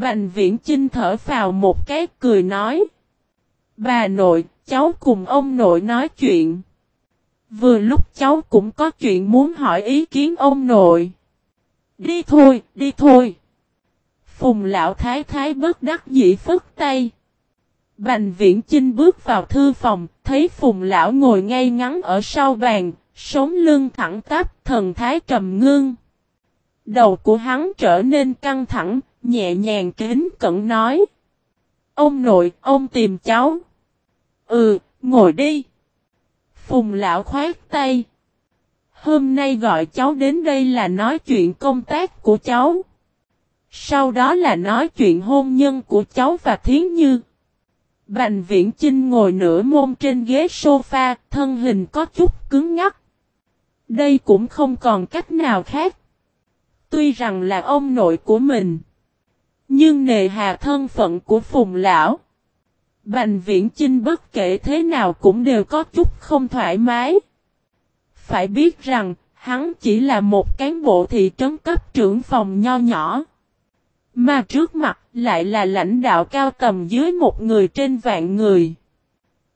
Bành viễn Chinh thở vào một cái cười nói. Bà nội, cháu cùng ông nội nói chuyện. Vừa lúc cháu cũng có chuyện muốn hỏi ý kiến ông nội. Đi thôi, đi thôi. Phùng lão thái thái bất đắc dĩ phức tay. Bành viễn Chinh bước vào thư phòng, thấy phùng lão ngồi ngay ngắn ở sau bàn, sống lưng thẳng tắp, thần thái trầm ngưng. Đầu của hắn trở nên căng thẳng, nhẹ nhàng kính cẩn nói. Ông nội, ông tìm cháu. Ừ, ngồi đi. Phùng lão khoát tay. Hôm nay gọi cháu đến đây là nói chuyện công tác của cháu. Sau đó là nói chuyện hôn nhân của cháu và Thiến Như. Bành viễn trinh ngồi nửa môn trên ghế sofa, thân hình có chút cứng ngắc. Đây cũng không còn cách nào khác. Tuy rằng là ông nội của mình. Nhưng nề hà thân phận của phùng lão. Bành viễn Chinh bất kể thế nào cũng đều có chút không thoải mái. Phải biết rằng, hắn chỉ là một cán bộ thị trấn cấp trưởng phòng nho nhỏ. Mà trước mặt lại là lãnh đạo cao tầm dưới một người trên vạn người.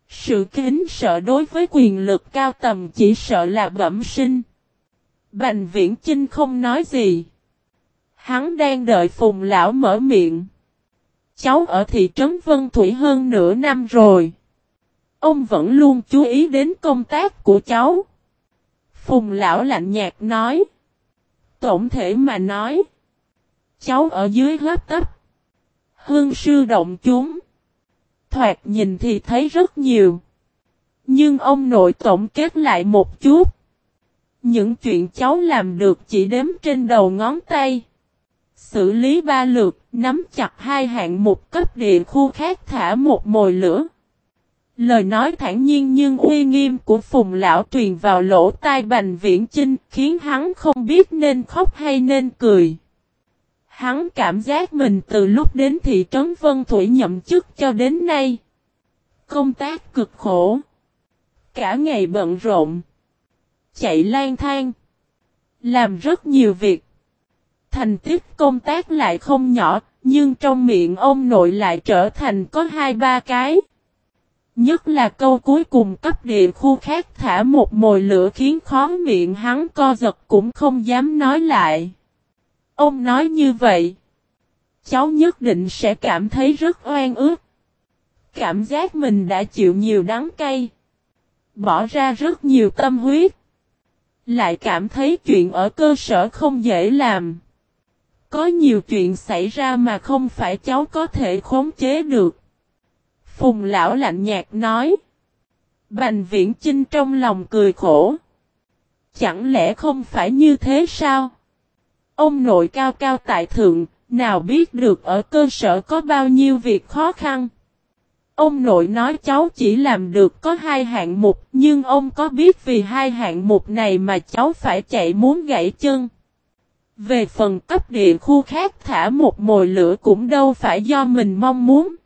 Sự kính sợ đối với quyền lực cao tầm chỉ sợ là bẩm sinh. Bành viễn Chinh không nói gì. Hắn đang đợi phùng lão mở miệng. Cháu ở thị trấn Vân Thủy hơn nửa năm rồi. Ông vẫn luôn chú ý đến công tác của cháu. Phùng lão lạnh nhạt nói. Tổng thể mà nói. Cháu ở dưới hấp tấp. Hương sư động chúng. Thoạt nhìn thì thấy rất nhiều. Nhưng ông nội tổng kết lại một chút. Những chuyện cháu làm được chỉ đếm trên đầu ngón tay. Xử lý ba lượt, nắm chặt hai hạng một cấp địa khu khác thả một mồi lửa. Lời nói thản nhiên nhưng uy nghiêm của Phùng Lão truyền vào lỗ tai Bành Viễn Chinh khiến hắn không biết nên khóc hay nên cười. Hắn cảm giác mình từ lúc đến thị trấn Vân Thủy nhậm chức cho đến nay. Công tác cực khổ. Cả ngày bận rộn. Chạy lang thang. Làm rất nhiều việc. Thành tích công tác lại không nhỏ, nhưng trong miệng ông nội lại trở thành có hai ba cái. Nhất là câu cuối cùng cấp địa khu khác thả một mồi lửa khiến khó miệng hắn co giật cũng không dám nói lại. Ông nói như vậy. Cháu nhất định sẽ cảm thấy rất oan ức. Cảm giác mình đã chịu nhiều đắng cay. Bỏ ra rất nhiều tâm huyết. Lại cảm thấy chuyện ở cơ sở không dễ làm. Có nhiều chuyện xảy ra mà không phải cháu có thể khống chế được. Phùng lão lạnh nhạt nói. Bành viễn Trinh trong lòng cười khổ. Chẳng lẽ không phải như thế sao? Ông nội cao cao tại thượng, nào biết được ở cơ sở có bao nhiêu việc khó khăn. Ông nội nói cháu chỉ làm được có hai hạng mục, nhưng ông có biết vì hai hạng mục này mà cháu phải chạy muốn gãy chân. Về phần cấp địa khu khác thả một mồi lửa cũng đâu phải do mình mong muốn.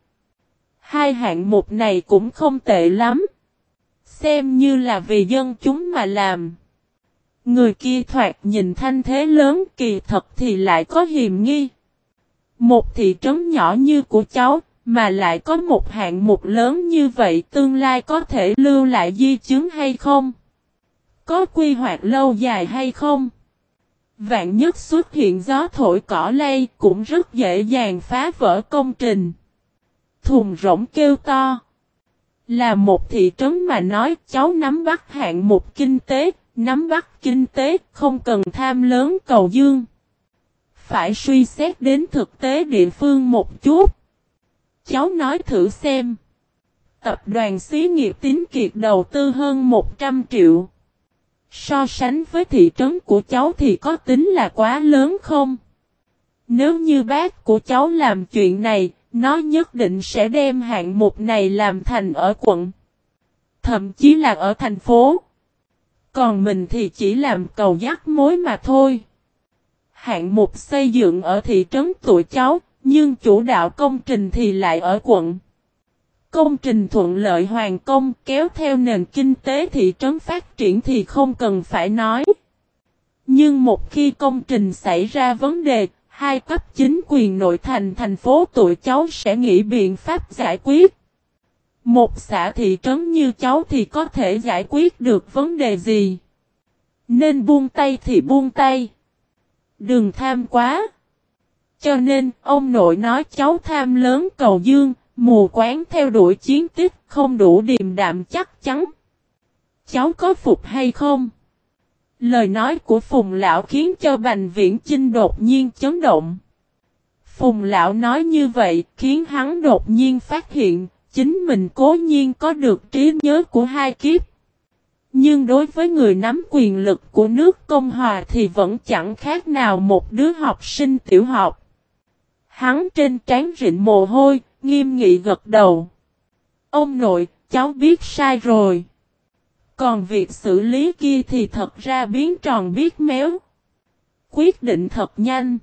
Hai hạng mục này cũng không tệ lắm. Xem như là vì dân chúng mà làm. Người kia thoạt nhìn thanh thế lớn kỳ thật thì lại có hiềm nghi. Một thị trấn nhỏ như của cháu, mà lại có một hạng mục lớn như vậy tương lai có thể lưu lại di chứng hay không? Có quy hoạch lâu dài hay không? Vạn nhất xuất hiện gió thổi cỏ lay cũng rất dễ dàng phá vỡ công trình. Thùng rỗng kêu to. Là một thị trấn mà nói cháu nắm bắt hạng mục kinh tế, nắm bắt kinh tế không cần tham lớn cầu dương. Phải suy xét đến thực tế địa phương một chút. Cháu nói thử xem. Tập đoàn xí nghiệp tín kiệt đầu tư hơn 100 triệu. So sánh với thị trấn của cháu thì có tính là quá lớn không? Nếu như bác của cháu làm chuyện này, nó nhất định sẽ đem hạng mục này làm thành ở quận. Thậm chí là ở thành phố. Còn mình thì chỉ làm cầu dắt mối mà thôi. Hạng mục xây dựng ở thị trấn tụi cháu, nhưng chủ đạo công trình thì lại ở quận. Công trình thuận lợi hoàn công kéo theo nền kinh tế thị trấn phát triển thì không cần phải nói. Nhưng một khi công trình xảy ra vấn đề, Hai cấp chính quyền nội thành thành phố tụi cháu sẽ nghĩ biện pháp giải quyết. Một xã thị trấn như cháu thì có thể giải quyết được vấn đề gì? Nên buông tay thì buông tay. Đừng tham quá. Cho nên, ông nội nói cháu tham lớn cầu dương, mù quán theo đuổi chiến tích, không đủ điềm đạm chắc chắn. Cháu có phục hay không? Lời nói của Phùng Lão khiến cho Bành Viễn Chinh đột nhiên chấn động. Phùng Lão nói như vậy khiến hắn đột nhiên phát hiện, chính mình cố nhiên có được trí nhớ của hai kiếp. Nhưng đối với người nắm quyền lực của nước Cộng Hòa thì vẫn chẳng khác nào một đứa học sinh tiểu học. Hắn trên trán rịn mồ hôi, nghiêm nghị gật đầu. Ông nội, cháu biết sai rồi. Còn việc xử lý kia thì thật ra biến tròn biết méo. Quyết định thật nhanh.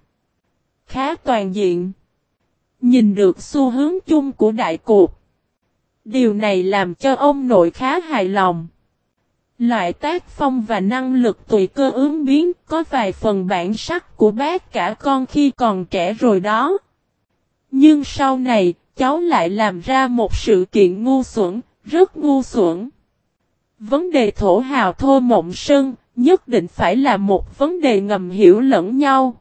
Khá toàn diện. Nhìn được xu hướng chung của đại cuộc. Điều này làm cho ông nội khá hài lòng. Loại tác phong và năng lực tùy cơ ứng biến có vài phần bản sắc của bác cả con khi còn trẻ rồi đó. Nhưng sau này, cháu lại làm ra một sự kiện ngu xuẩn, rất ngu xuẩn. Vấn đề thổ hào thô mộng sơn, nhất định phải là một vấn đề ngầm hiểu lẫn nhau.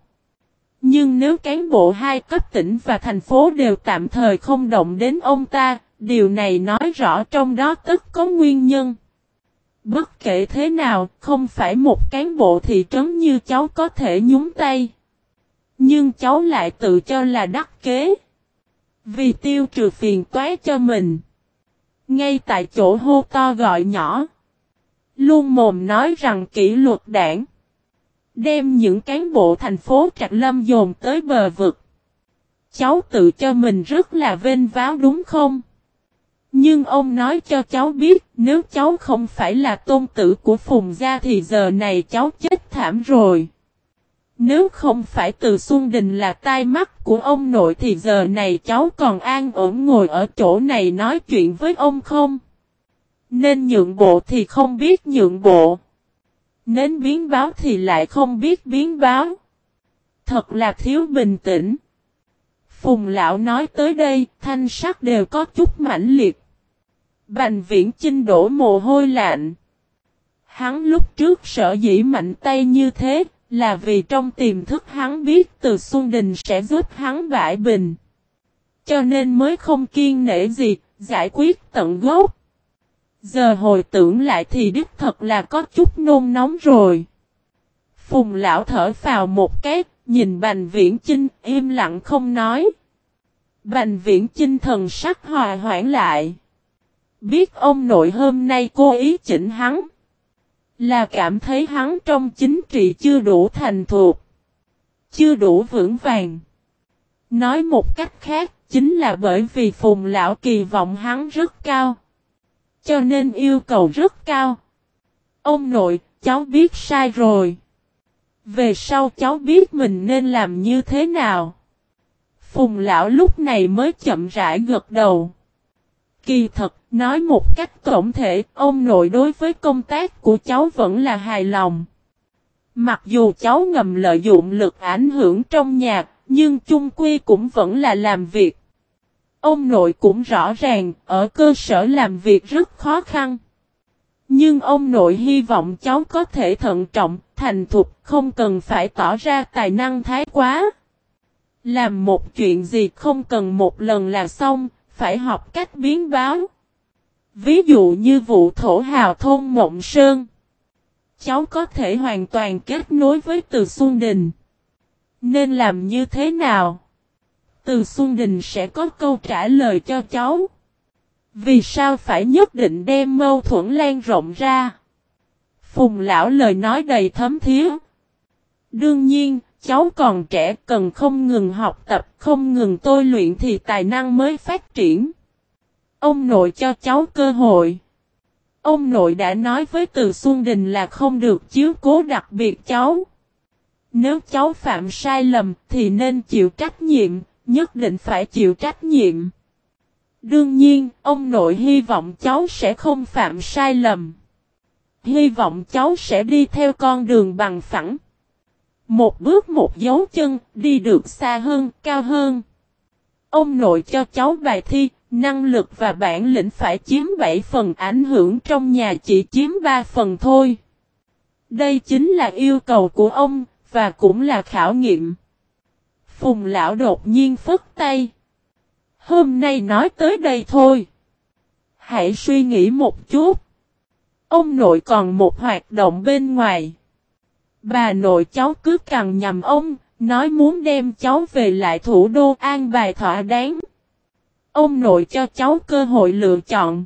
Nhưng nếu cán bộ hai cấp tỉnh và thành phố đều tạm thời không động đến ông ta, điều này nói rõ trong đó tất có nguyên nhân. Bất kể thế nào, không phải một cán bộ thị trấn như cháu có thể nhúng tay. Nhưng cháu lại tự cho là đắc kế. Vì tiêu trừ phiền toái cho mình. Ngay tại chỗ hô to gọi nhỏ. Luôn mồm nói rằng kỷ luật đảng. Đem những cán bộ thành phố Trạc Lâm dồn tới bờ vực. Cháu tự cho mình rất là vênh váo đúng không? Nhưng ông nói cho cháu biết, nếu cháu không phải là tôn tử của Phùng Gia thì giờ này cháu chết thảm rồi. Nếu không phải từ Xuân Đình là tai mắt của ông nội thì giờ này cháu còn an ổn ngồi ở chỗ này nói chuyện với ông không? Nên nhượng bộ thì không biết nhượng bộ. Nên biến báo thì lại không biết biến báo. Thật là thiếu bình tĩnh. Phùng lão nói tới đây, thanh sắc đều có chút mãnh liệt. Bành viễn chinh đổ mồ hôi lạnh. Hắn lúc trước sợ dĩ mạnh tay như thế, là vì trong tiềm thức hắn biết từ Xuân Đình sẽ giúp hắn bãi bình. Cho nên mới không kiên nể gì, giải quyết tận gốc. Giờ hồi tưởng lại thì đích thật là có chút nôn nóng rồi. Phùng lão thở vào một cái, nhìn Bành Viễn Chinh im lặng không nói. Bành Viễn Chinh thần sắc hòa hoãn lại. Biết ông nội hôm nay cố ý chỉnh hắn. Là cảm thấy hắn trong chính trị chưa đủ thành thuộc. Chưa đủ vững vàng. Nói một cách khác, chính là bởi vì Phùng Lão kỳ vọng hắn rất cao. Cho nên yêu cầu rất cao. Ông nội, cháu biết sai rồi. Về sau cháu biết mình nên làm như thế nào. Phùng lão lúc này mới chậm rãi gật đầu. Kỳ thật, nói một cách tổng thể, ông nội đối với công tác của cháu vẫn là hài lòng. Mặc dù cháu ngầm lợi dụng lực ảnh hưởng trong nhà, nhưng chung quy cũng vẫn là làm việc. Ông nội cũng rõ ràng, ở cơ sở làm việc rất khó khăn. Nhưng ông nội hy vọng cháu có thể thận trọng, thành thục, không cần phải tỏ ra tài năng thái quá. Làm một chuyện gì không cần một lần là xong, phải học cách biến báo. Ví dụ như vụ thổ hào thôn Mộng Sơn. Cháu có thể hoàn toàn kết nối với Từ Xuân Đình. Nên làm như thế nào? Từ Xuân Đình sẽ có câu trả lời cho cháu. Vì sao phải nhất định đem mâu thuẫn lan rộng ra? Phùng lão lời nói đầy thấm thiếu Đương nhiên, cháu còn trẻ cần không ngừng học tập, không ngừng tôi luyện thì tài năng mới phát triển. Ông nội cho cháu cơ hội. Ông nội đã nói với Từ Xuân Đình là không được chiếu cố đặc biệt cháu. Nếu cháu phạm sai lầm thì nên chịu trách nhiệm, nhất định phải chịu trách nhiệm. Đương nhiên, ông nội hy vọng cháu sẽ không phạm sai lầm. Hy vọng cháu sẽ đi theo con đường bằng phẳng. Một bước một dấu chân, đi được xa hơn, cao hơn. Ông nội cho cháu bài thi, năng lực và bản lĩnh phải chiếm 7 phần ảnh hưởng trong nhà chỉ chiếm 3 phần thôi. Đây chính là yêu cầu của ông, và cũng là khảo nghiệm. Phùng lão đột nhiên phất tay. Hôm nay nói tới đây thôi. Hãy suy nghĩ một chút. Ông nội còn một hoạt động bên ngoài. Bà nội cháu cứ cằn nhầm ông, nói muốn đem cháu về lại thủ đô an bài thỏa đáng. Ông nội cho cháu cơ hội lựa chọn.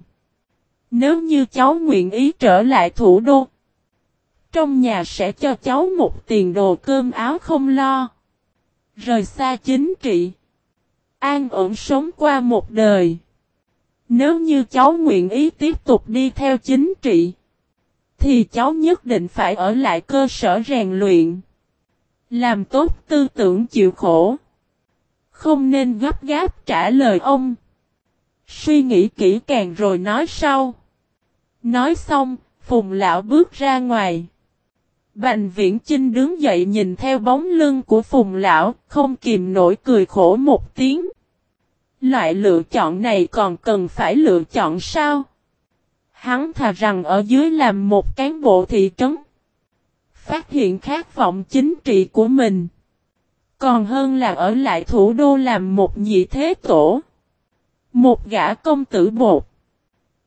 Nếu như cháu nguyện ý trở lại thủ đô, trong nhà sẽ cho cháu một tiền đồ cơm áo không lo. Rời xa chính trị. An ổn sống qua một đời. Nếu như cháu nguyện ý tiếp tục đi theo chính trị. Thì cháu nhất định phải ở lại cơ sở rèn luyện. Làm tốt tư tưởng chịu khổ. Không nên gấp gáp trả lời ông. Suy nghĩ kỹ càng rồi nói sau. Nói xong, Phùng Lão bước ra ngoài. Bành viễn Chinh đứng dậy nhìn theo bóng lưng của Phùng Lão, không kìm nổi cười khổ một tiếng. Loại lựa chọn này còn cần phải lựa chọn sao? Hắn thà rằng ở dưới làm một cán bộ thị trấn. Phát hiện khát vọng chính trị của mình. Còn hơn là ở lại thủ đô làm một nhị thế tổ. Một gã công tử bột.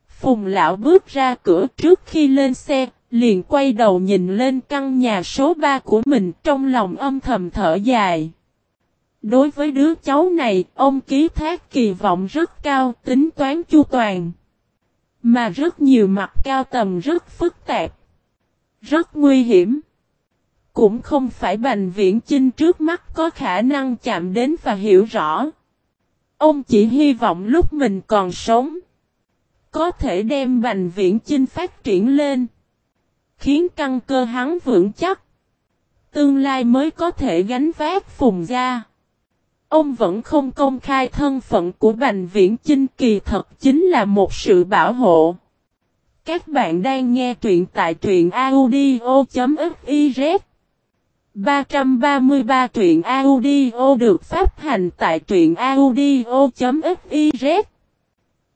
Phùng lão bước ra cửa trước khi lên xe, liền quay đầu nhìn lên căn nhà số 3 của mình trong lòng âm thầm thở dài. Đối với đứa cháu này, ông ký thác kỳ vọng rất cao, tính toán chu toàn. Mà rất nhiều mặt cao tầm rất phức tạp. Rất nguy hiểm. Cũng không phải Bành Viễn Chinh trước mắt có khả năng chạm đến và hiểu rõ. Ông chỉ hy vọng lúc mình còn sống. Có thể đem Bành Viễn Chinh phát triển lên. Khiến căn cơ hắn vững chắc. Tương lai mới có thể gánh vác phùng ra. Ông vẫn không công khai thân phận của Bành Viễn Chinh kỳ thật chính là một sự bảo hộ. Các bạn đang nghe truyện tại truyện audio.fiz 333 truyện audio được phát hành tại truyện audio.fiz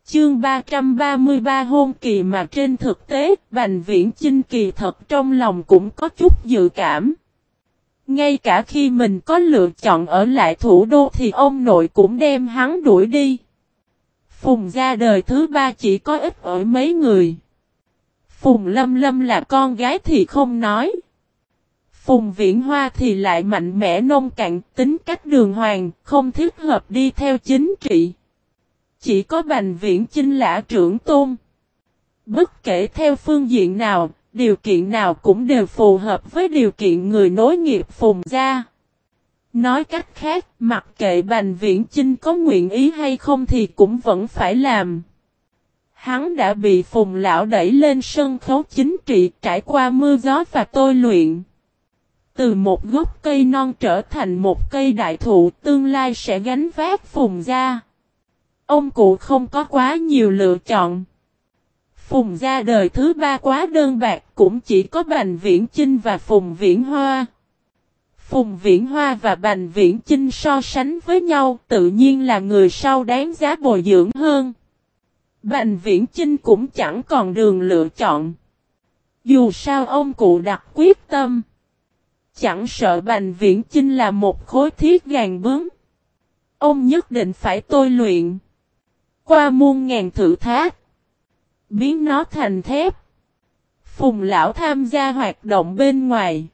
Chương 333 hôn kỳ mà trên thực tế, Bành Viễn Chinh kỳ thật trong lòng cũng có chút dự cảm. Ngay cả khi mình có lựa chọn ở lại thủ đô thì ông nội cũng đem hắn đuổi đi. Phùng ra đời thứ ba chỉ có ít ở mấy người. Phùng Lâm Lâm là con gái thì không nói. Phùng Viễn Hoa thì lại mạnh mẽ nông cạn, tính cách đường hoàng, không thích hợp đi theo chính trị. Chỉ có Bành Viễn Chinh lã trưởng tôn. Bất kể theo phương diện nào, điều kiện nào cũng đều phù hợp với điều kiện người nối nghiệp Phùng gia. Nói cách khác, mặc kệ Bành Viễn Chinh có nguyện ý hay không thì cũng vẫn phải làm. Hắn đã bị Phùng Lão đẩy lên sân khấu chính trị trải qua mưa gió và tôi luyện. Từ một gốc cây non trở thành một cây đại thụ tương lai sẽ gánh vác Phùng gia. Ông cụ không có quá nhiều lựa chọn. Phùng gia đời thứ ba quá đơn bạc cũng chỉ có Bành Viễn Chinh và Phùng Viễn Hoa. Phùng Viễn Hoa và Bành Viễn Chinh so sánh với nhau, tự nhiên là người sau đáng giá bồi dưỡng hơn. Bành Viễn Chinh cũng chẳng còn đường lựa chọn. Dù sao ông cụ đặt quyết tâm. Chẳng sợ Bành Viễn Chinh là một khối thiết gàn bướng. Ông nhất định phải tôi luyện. Qua muôn ngàn thử thách. Biến nó thành thép. Phùng lão tham gia hoạt động bên ngoài.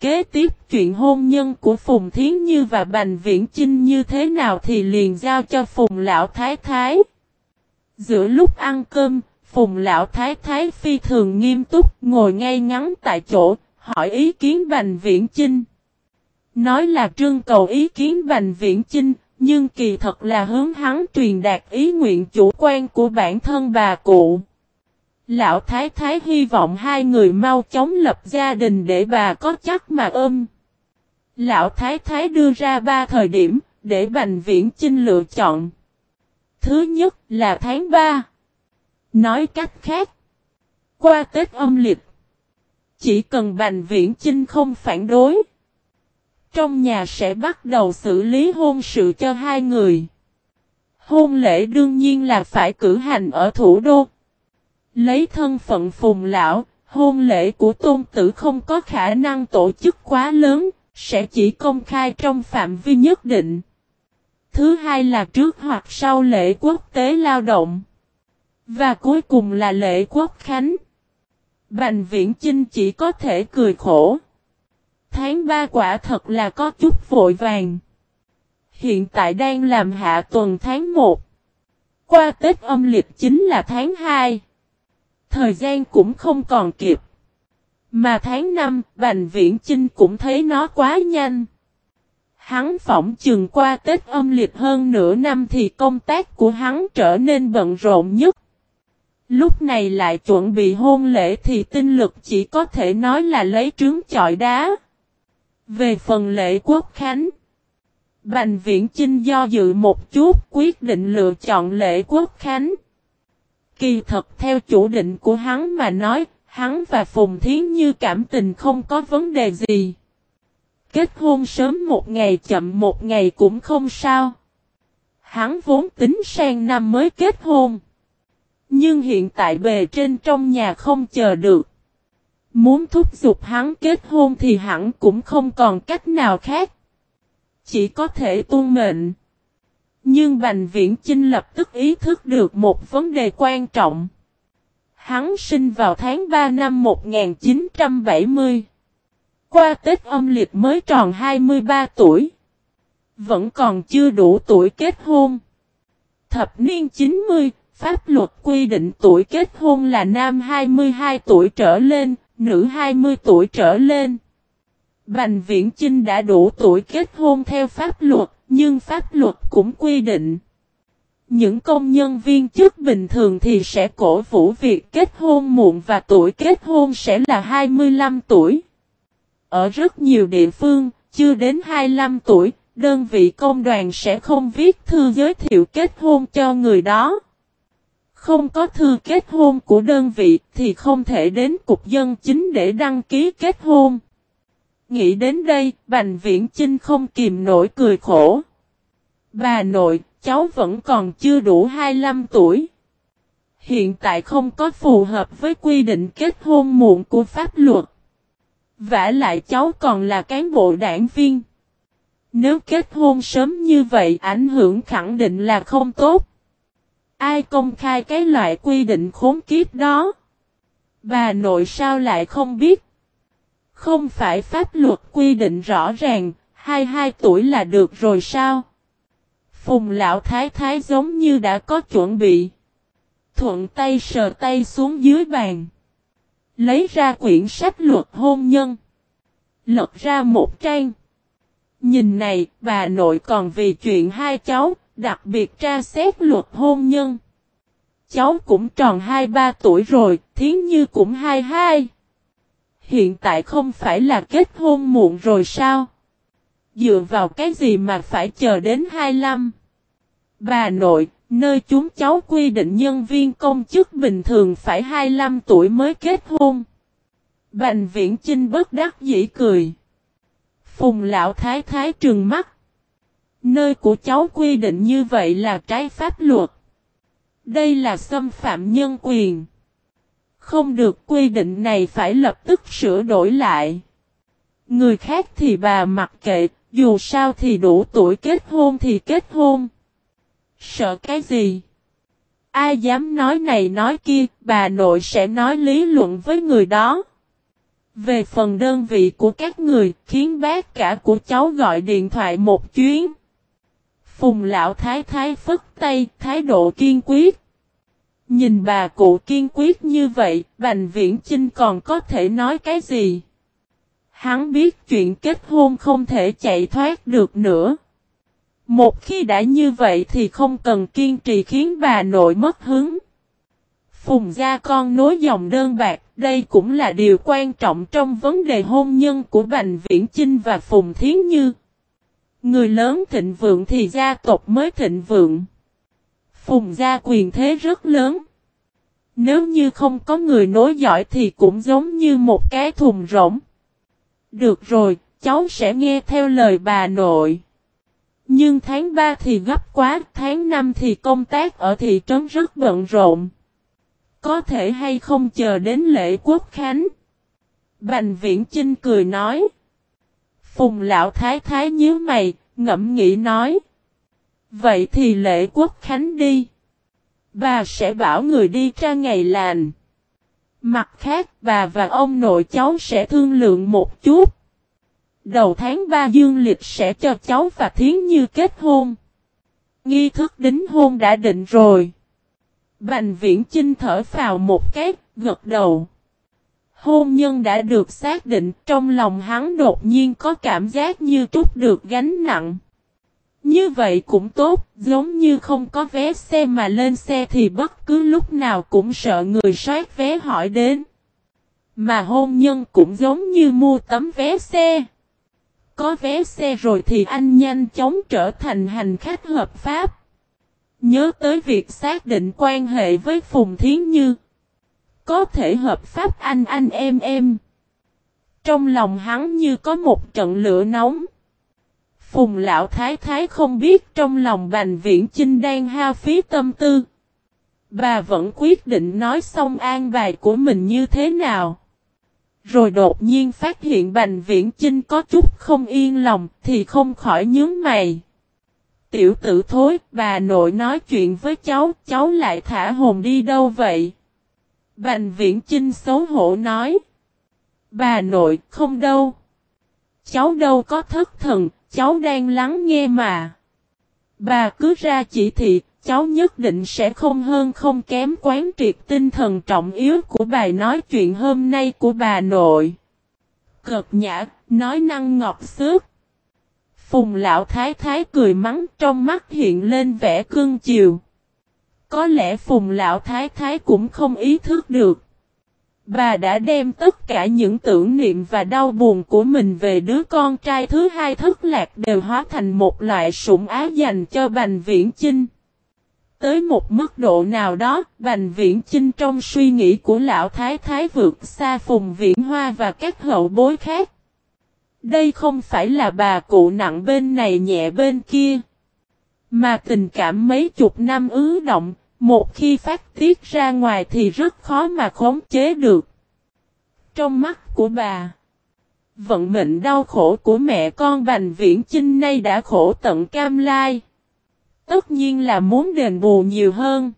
Kế tiếp chuyện hôn nhân của Phùng Thiến Như và Bành Viễn Chinh như thế nào thì liền giao cho Phùng lão thái thái. Giữa lúc ăn cơm, Phùng lão thái thái phi thường nghiêm túc ngồi ngay ngắn tại chỗ, hỏi ý kiến Bành Viễn Chinh. Nói là trương cầu ý kiến Bành Viễn Chinh, nhưng kỳ thật là hướng hắn truyền đạt ý nguyện chủ quan của bản thân bà cụ. Lão Thái Thái hy vọng hai người mau chóng lập gia đình để bà có chắc mà ôm. Lão Thái Thái đưa ra ba thời điểm để Bành Viễn Chinh lựa chọn. Thứ nhất là tháng 3. Nói cách khác. Qua Tết âm lịch. Chỉ cần Bành Viễn Chinh không phản đối trong nhà sẽ bắt đầu xử lý hôn sự cho hai người. Hôn lễ đương nhiên là phải cử hành ở thủ đô. Lấy thân phận phùng lão, hôn lễ của tôn tử không có khả năng tổ chức quá lớn, sẽ chỉ công khai trong phạm vi nhất định. Thứ hai là trước hoặc sau lễ quốc tế lao động. Và cuối cùng là lễ quốc khánh. Bành viễn Chinh chỉ có thể cười khổ. Tháng ba quả thật là có chút vội vàng. Hiện tại đang làm hạ tuần tháng 1. Qua Tết âm lịch chính là tháng 2. Thời gian cũng không còn kịp. Mà tháng 5, Bành Viễn Chinh cũng thấy nó quá nhanh. Hắn phỏng chừng qua Tết âm lịch hơn nửa năm thì công tác của hắn trở nên bận rộn nhất. Lúc này lại chuẩn bị hôn lễ thì tinh lực chỉ có thể nói là lấy trứng chọi đá. Về phần lễ quốc khánh, Bành Viễn Chinh do dự một chút quyết định lựa chọn lễ quốc khánh. Kỳ thật theo chủ định của hắn mà nói, hắn và Phùng Thiến Như cảm tình không có vấn đề gì. Kết hôn sớm một ngày chậm một ngày cũng không sao. Hắn vốn tính sang năm mới kết hôn. Nhưng hiện tại bề trên trong nhà không chờ được. Muốn thúc giục hắn kết hôn thì hẳn cũng không còn cách nào khác. Chỉ có thể tuân mệnh. Nhưng Bành Viễn Chinh lập tức ý thức được một vấn đề quan trọng. Hắn sinh vào tháng 3 năm 1970. Qua Tết âm lịch mới tròn 23 tuổi. Vẫn còn chưa đủ tuổi kết hôn. Thập niên 90, pháp luật quy định tuổi kết hôn là nam 22 tuổi trở lên, nữ 20 tuổi trở lên. Bành Viễn Chinh đã đủ tuổi kết hôn theo pháp luật, nhưng pháp luật cũng quy định. Những công nhân viên chức bình thường thì sẽ cổ vũ việc kết hôn muộn và tuổi kết hôn sẽ là 25 tuổi. Ở rất nhiều địa phương, chưa đến 25 tuổi, đơn vị công đoàn sẽ không viết thư giới thiệu kết hôn cho người đó. Không có thư kết hôn của đơn vị thì không thể đến cục dân chính để đăng ký kết hôn. Nghĩ đến đây, Bành Viễn Chinh không kìm nổi cười khổ. Bà nội, cháu vẫn còn chưa đủ 25 tuổi. Hiện tại không có phù hợp với quy định kết hôn muộn của pháp luật. vả lại cháu còn là cán bộ đảng viên. Nếu kết hôn sớm như vậy ảnh hưởng khẳng định là không tốt. Ai công khai cái loại quy định khốn kiếp đó? Bà nội sao lại không biết? Không phải pháp luật quy định rõ ràng, 22 tuổi là được rồi sao? Phùng lão thái thái giống như đã có chuẩn bị. Thuận tay sờ tay xuống dưới bàn. Lấy ra quyển sách luật hôn nhân. Lật ra một trang. Nhìn này, bà nội còn vì chuyện hai cháu, đặc biệt tra xét luật hôn nhân. Cháu cũng tròn 2-3 tuổi rồi, thiến như cũng 22. Hiện tại không phải là kết hôn muộn rồi sao? Dựa vào cái gì mà phải chờ đến 25? Bà nội, nơi chúng cháu quy định nhân viên công chức bình thường phải 25 tuổi mới kết hôn. Bành viễn Trinh bất đắc dĩ cười. Phùng lão thái thái trừng mắt. Nơi của cháu quy định như vậy là trái pháp luật. Đây là xâm phạm nhân quyền. Không được quy định này phải lập tức sửa đổi lại. Người khác thì bà mặc kệ, dù sao thì đủ tuổi kết hôn thì kết hôn. Sợ cái gì? Ai dám nói này nói kia, bà nội sẽ nói lý luận với người đó. Về phần đơn vị của các người, khiến bác cả của cháu gọi điện thoại một chuyến. Phùng lão thái thái phất tay, thái độ kiên quyết. Nhìn bà cụ kiên quyết như vậy, Bành Viễn Chinh còn có thể nói cái gì? Hắn biết chuyện kết hôn không thể chạy thoát được nữa. Một khi đã như vậy thì không cần kiên trì khiến bà nội mất hứng. Phùng gia con nối dòng đơn bạc, đây cũng là điều quan trọng trong vấn đề hôn nhân của Bành Viễn Chinh và Phùng Thiến Như. Người lớn thịnh vượng thì gia tộc mới thịnh vượng. Phùng gia quyền thế rất lớn. Nếu như không có người nối giỏi thì cũng giống như một cái thùng rỗng. Được rồi, cháu sẽ nghe theo lời bà nội. Nhưng tháng 3 thì gấp quá, tháng 5 thì công tác ở thị trấn rất bận rộn. Có thể hay không chờ đến lễ quốc khánh? Bành viễn trinh cười nói. Phùng lão thái thái nhớ mày, ngẫm nghĩ nói. Vậy thì lễ quốc khánh đi. Bà sẽ bảo người đi ra ngày lành. Mặt khác bà và ông nội cháu sẽ thương lượng một chút. Đầu tháng 3 dương lịch sẽ cho cháu và Thiến Như kết hôn. Nghi thức đính hôn đã định rồi. Bành viễn Chinh thở vào một cái, gật đầu. Hôn nhân đã được xác định trong lòng hắn đột nhiên có cảm giác như trút được gánh nặng. Như vậy cũng tốt, giống như không có vé xe mà lên xe thì bất cứ lúc nào cũng sợ người soát vé hỏi đến. Mà hôn nhân cũng giống như mua tấm vé xe. Có vé xe rồi thì anh nhanh chóng trở thành hành khách hợp pháp. Nhớ tới việc xác định quan hệ với Phùng Thiến Như. Có thể hợp pháp anh anh em em. Trong lòng hắn như có một trận lửa nóng. Phùng lão thái thái không biết trong lòng bành viễn chinh đang ha phí tâm tư. Bà vẫn quyết định nói xong an bài của mình như thế nào. Rồi đột nhiên phát hiện bành viễn chinh có chút không yên lòng thì không khỏi nhướng mày. Tiểu tử thối, bà nội nói chuyện với cháu, cháu lại thả hồn đi đâu vậy? Bành viễn chinh xấu hổ nói. Bà nội, không đâu. Cháu đâu có thất thần, cháu đang lắng nghe mà. Bà cứ ra chỉ thị, cháu nhất định sẽ không hơn không kém quán triệt tinh thần trọng yếu của bài nói chuyện hôm nay của bà nội. Cực nhã, nói năng ngọt xước. Phùng lão thái thái cười mắng trong mắt hiện lên vẻ cương chiều. Có lẽ phùng lão thái thái cũng không ý thức được. Bà đã đem tất cả những tưởng niệm và đau buồn của mình về đứa con trai thứ hai thất lạc đều hóa thành một loại sủng á dành cho Bành Viễn Chinh. Tới một mức độ nào đó, Bành Viễn Chinh trong suy nghĩ của lão thái thái vượt xa Phùng Viễn Hoa và các hậu bối khác. Đây không phải là bà cụ nặng bên này nhẹ bên kia. Mà tình cảm mấy chục năm ứ động, một khi phát tiết ra ngoài thì rất khó mà khống chế được. Trong mắt của bà, vận mệnh đau khổ của mẹ con Bành Viễn Chinh nay đã khổ tận cam lai. Tất nhiên là muốn đền bù nhiều hơn.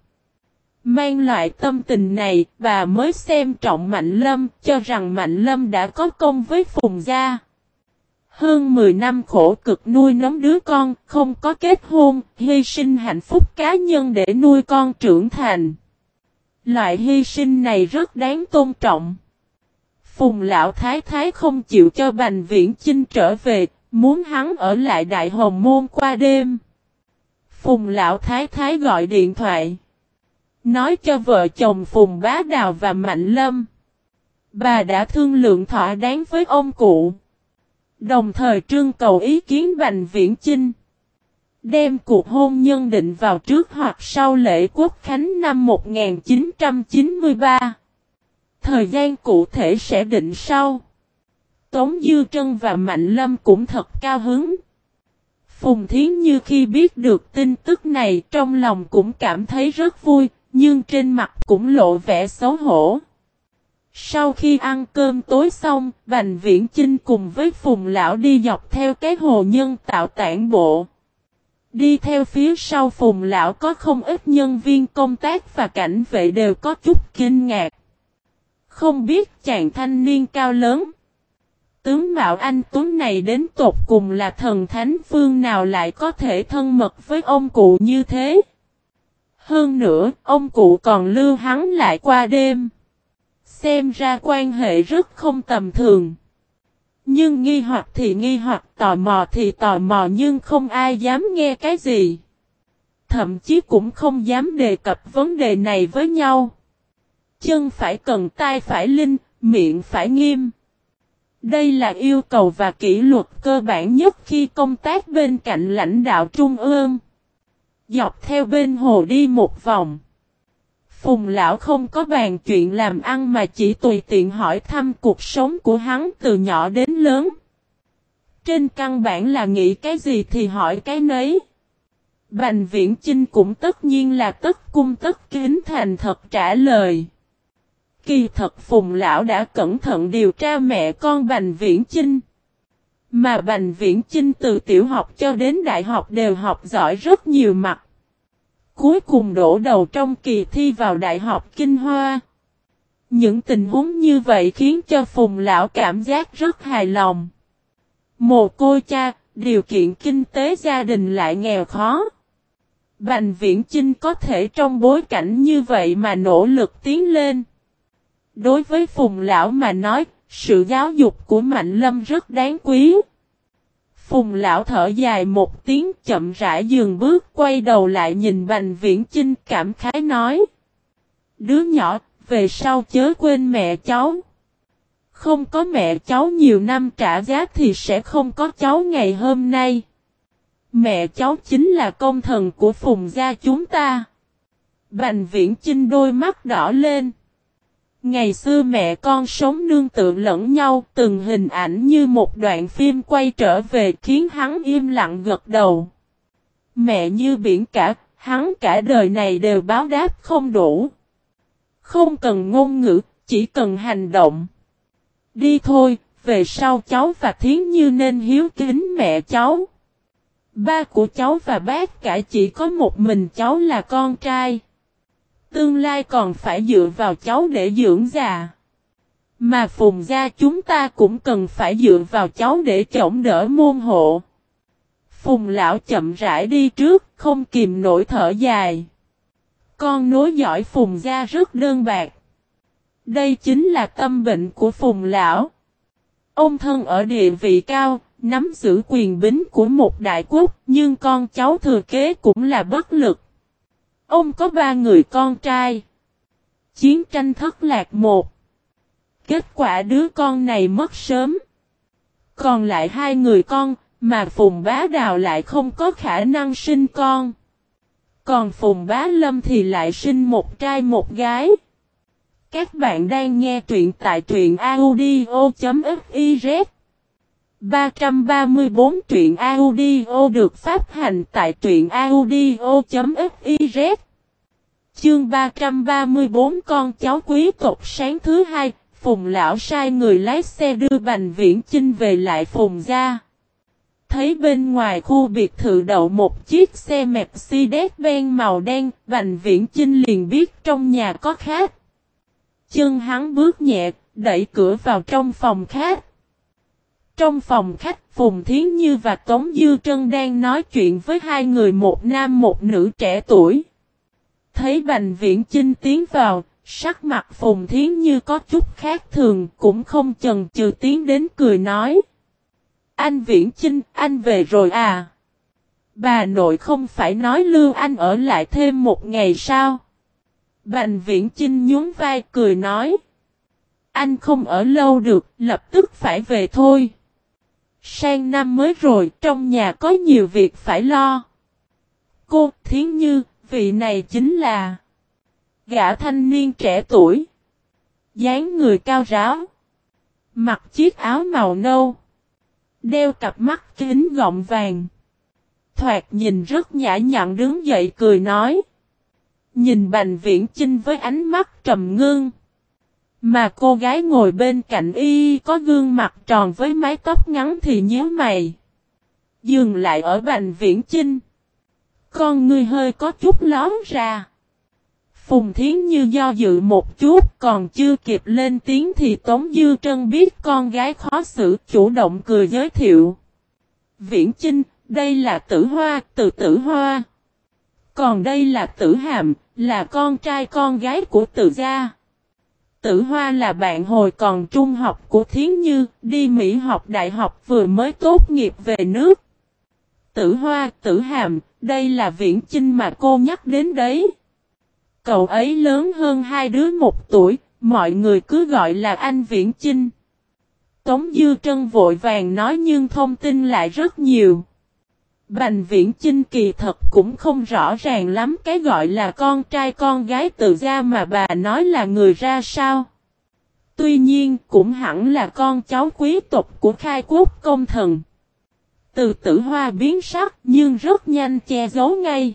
Mang loại tâm tình này, bà mới xem trọng Mạnh Lâm, cho rằng Mạnh Lâm đã có công với Phùng Gia. Hơn 10 năm khổ cực nuôi nấng đứa con, không có kết hôn, hy sinh hạnh phúc cá nhân để nuôi con trưởng thành. Loại hy sinh này rất đáng tôn trọng. Phùng lão thái thái không chịu cho Bành Viễn Chinh trở về, muốn hắn ở lại Đại Hồng Môn qua đêm. Phùng lão thái thái gọi điện thoại. Nói cho vợ chồng Phùng Bá Đào và Mạnh Lâm. Bà đã thương lượng thỏa đáng với ông cụ. Đồng thời trưng cầu ý kiến Bành Viễn Chinh. Đem cuộc hôn nhân định vào trước hoặc sau lễ quốc khánh năm 1993. Thời gian cụ thể sẽ định sau. Tống Dư Trân và Mạnh Lâm cũng thật cao hứng. Phùng Thiến Như khi biết được tin tức này trong lòng cũng cảm thấy rất vui, nhưng trên mặt cũng lộ vẻ xấu hổ. Sau khi ăn cơm tối xong, Bành Viễn Chinh cùng với Phùng Lão đi dọc theo cái hồ nhân tạo tản bộ. Đi theo phía sau Phùng Lão có không ít nhân viên công tác và cảnh vệ đều có chút kinh ngạc. Không biết chàng thanh niên cao lớn. Tướng Mạo Anh Tuấn này đến tột cùng là thần thánh phương nào lại có thể thân mật với ông cụ như thế. Hơn nữa, ông cụ còn lưu hắn lại qua đêm. Xem ra quan hệ rất không tầm thường. Nhưng nghi hoặc thì nghi hoặc tò mò thì tò mò nhưng không ai dám nghe cái gì. Thậm chí cũng không dám đề cập vấn đề này với nhau. Chân phải cần tay phải linh, miệng phải nghiêm. Đây là yêu cầu và kỷ luật cơ bản nhất khi công tác bên cạnh lãnh đạo trung ương. Dọc theo bên hồ đi một vòng. Phùng lão không có bàn chuyện làm ăn mà chỉ tùy tiện hỏi thăm cuộc sống của hắn từ nhỏ đến lớn. Trên căn bản là nghĩ cái gì thì hỏi cái nấy. Bành viễn Chinh cũng tất nhiên là tất cung tất kính thành thật trả lời. Kỳ thật Phùng Lão đã cẩn thận điều tra mẹ con Bành Viễn Chinh. Mà Bành Viễn Chinh từ tiểu học cho đến đại học đều học giỏi rất nhiều mặt. Cuối cùng đổ đầu trong kỳ thi vào Đại học Kinh Hoa. Những tình huống như vậy khiến cho Phùng Lão cảm giác rất hài lòng. Mồ côi cha, điều kiện kinh tế gia đình lại nghèo khó. Bành Viễn Chinh có thể trong bối cảnh như vậy mà nỗ lực tiến lên. Đối với Phùng Lão mà nói, sự giáo dục của Mạnh Lâm rất đáng quý. Phùng Lão thở dài một tiếng chậm rãi dừng bước quay đầu lại nhìn Bành Viễn Chinh cảm khái nói. Đứa nhỏ, về sau chớ quên mẹ cháu. Không có mẹ cháu nhiều năm trả giá thì sẽ không có cháu ngày hôm nay. Mẹ cháu chính là công thần của phùng gia chúng ta. Bành viễn chinh đôi mắt đỏ lên. Ngày xưa mẹ con sống nương tự lẫn nhau từng hình ảnh như một đoạn phim quay trở về khiến hắn im lặng gật đầu. Mẹ như biển cả, hắn cả đời này đều báo đáp không đủ. Không cần ngôn ngữ, chỉ cần hành động. Đi thôi, về sau cháu và Thiến Như nên hiếu kính mẹ cháu. Ba của cháu và bác cả chỉ có một mình cháu là con trai. Tương lai còn phải dựa vào cháu để dưỡng già. Mà phùng gia chúng ta cũng cần phải dựa vào cháu để chống đỡ môn hộ. Phùng lão chậm rãi đi trước, không kìm nổi thở dài. Con nối giỏi phùng gia rất đơn bạc. Đây chính là tâm bệnh của phùng lão. Ông thân ở địa vị cao, nắm giữ quyền bính của một đại quốc, nhưng con cháu thừa kế cũng là bất lực. Ông có ba người con trai. Chiến tranh thất lạc một. Kết quả đứa con này mất sớm. Còn lại hai người con, mà Phùng Bá Đào lại không có khả năng sinh con. Còn Phùng Bá Lâm thì lại sinh một trai một gái. Các bạn đang nghe truyện tại truyện audio.fiz 334 truyện audio được phát hành tại truyện audio.fiz Chương 334 con cháu quý tộc sáng thứ hai, Phùng lão sai người lái xe đưa Bành Viễn Chinh về lại Phùng gia. Thấy bên ngoài khu biệt thự đậu một chiếc xe Mercedes-Benz màu đen, Bành Viễn Chinh liền biết trong nhà có khách. Chân hắn bước nhẹ, đẩy cửa vào trong phòng khách. Trong phòng khách, Phùng Thiến Như và Tống Dư Trân đang nói chuyện với hai người một nam một nữ trẻ tuổi. Thấy Bành Viễn Chinh tiến vào, sắc mặt Phùng Thiến Như có chút khác thường, cũng không chần chừ tiến đến cười nói. Anh Viễn Chinh, anh về rồi à? Bà nội không phải nói lưu anh ở lại thêm một ngày sao? Bành Viễn Chinh nhún vai cười nói. Anh không ở lâu được, lập tức phải về thôi. Sang năm mới rồi, trong nhà có nhiều việc phải lo. Cô, Thiến Như, vị này chính là gã thanh niên trẻ tuổi. dáng người cao ráo. Mặc chiếc áo màu nâu. Đeo cặp mắt kính gọng vàng. Thoạt nhìn rất nhã nhặn đứng dậy cười nói. Nhìn Bành Viễn Chinh với ánh mắt trầm ngưng. Mà cô gái ngồi bên cạnh y có gương mặt tròn với mái tóc ngắn thì nhíu mày. Dừng lại ở Bành Viễn Chinh. Con ngươi hơi có chút lón ra. Phùng Thiến Như do dự một chút còn chưa kịp lên tiếng thì Tống Dư Trân biết con gái khó xử chủ động cười giới thiệu. Viễn Chinh, đây là tử hoa, từ tử hoa. Còn đây là tử hàm, là con trai con gái của tử gia. Tử Hoa là bạn hồi còn trung học của Thiến Như, đi Mỹ học đại học vừa mới tốt nghiệp về nước. Tử Hoa, Tử Hàm, đây là viễn chinh mà cô nhắc đến đấy. Cậu ấy lớn hơn hai đứa một tuổi, mọi người cứ gọi là anh viễn chinh. Tống Dư Trân vội vàng nói nhưng thông tin lại rất nhiều. Bành viễn chinh kỳ thật cũng không rõ ràng lắm cái gọi là con trai con gái tự ra mà bà nói là người ra sao. Tuy nhiên cũng hẳn là con cháu quý tộc của khai quốc công thần. Từ tử hoa biến sắc nhưng rất nhanh che giấu ngay.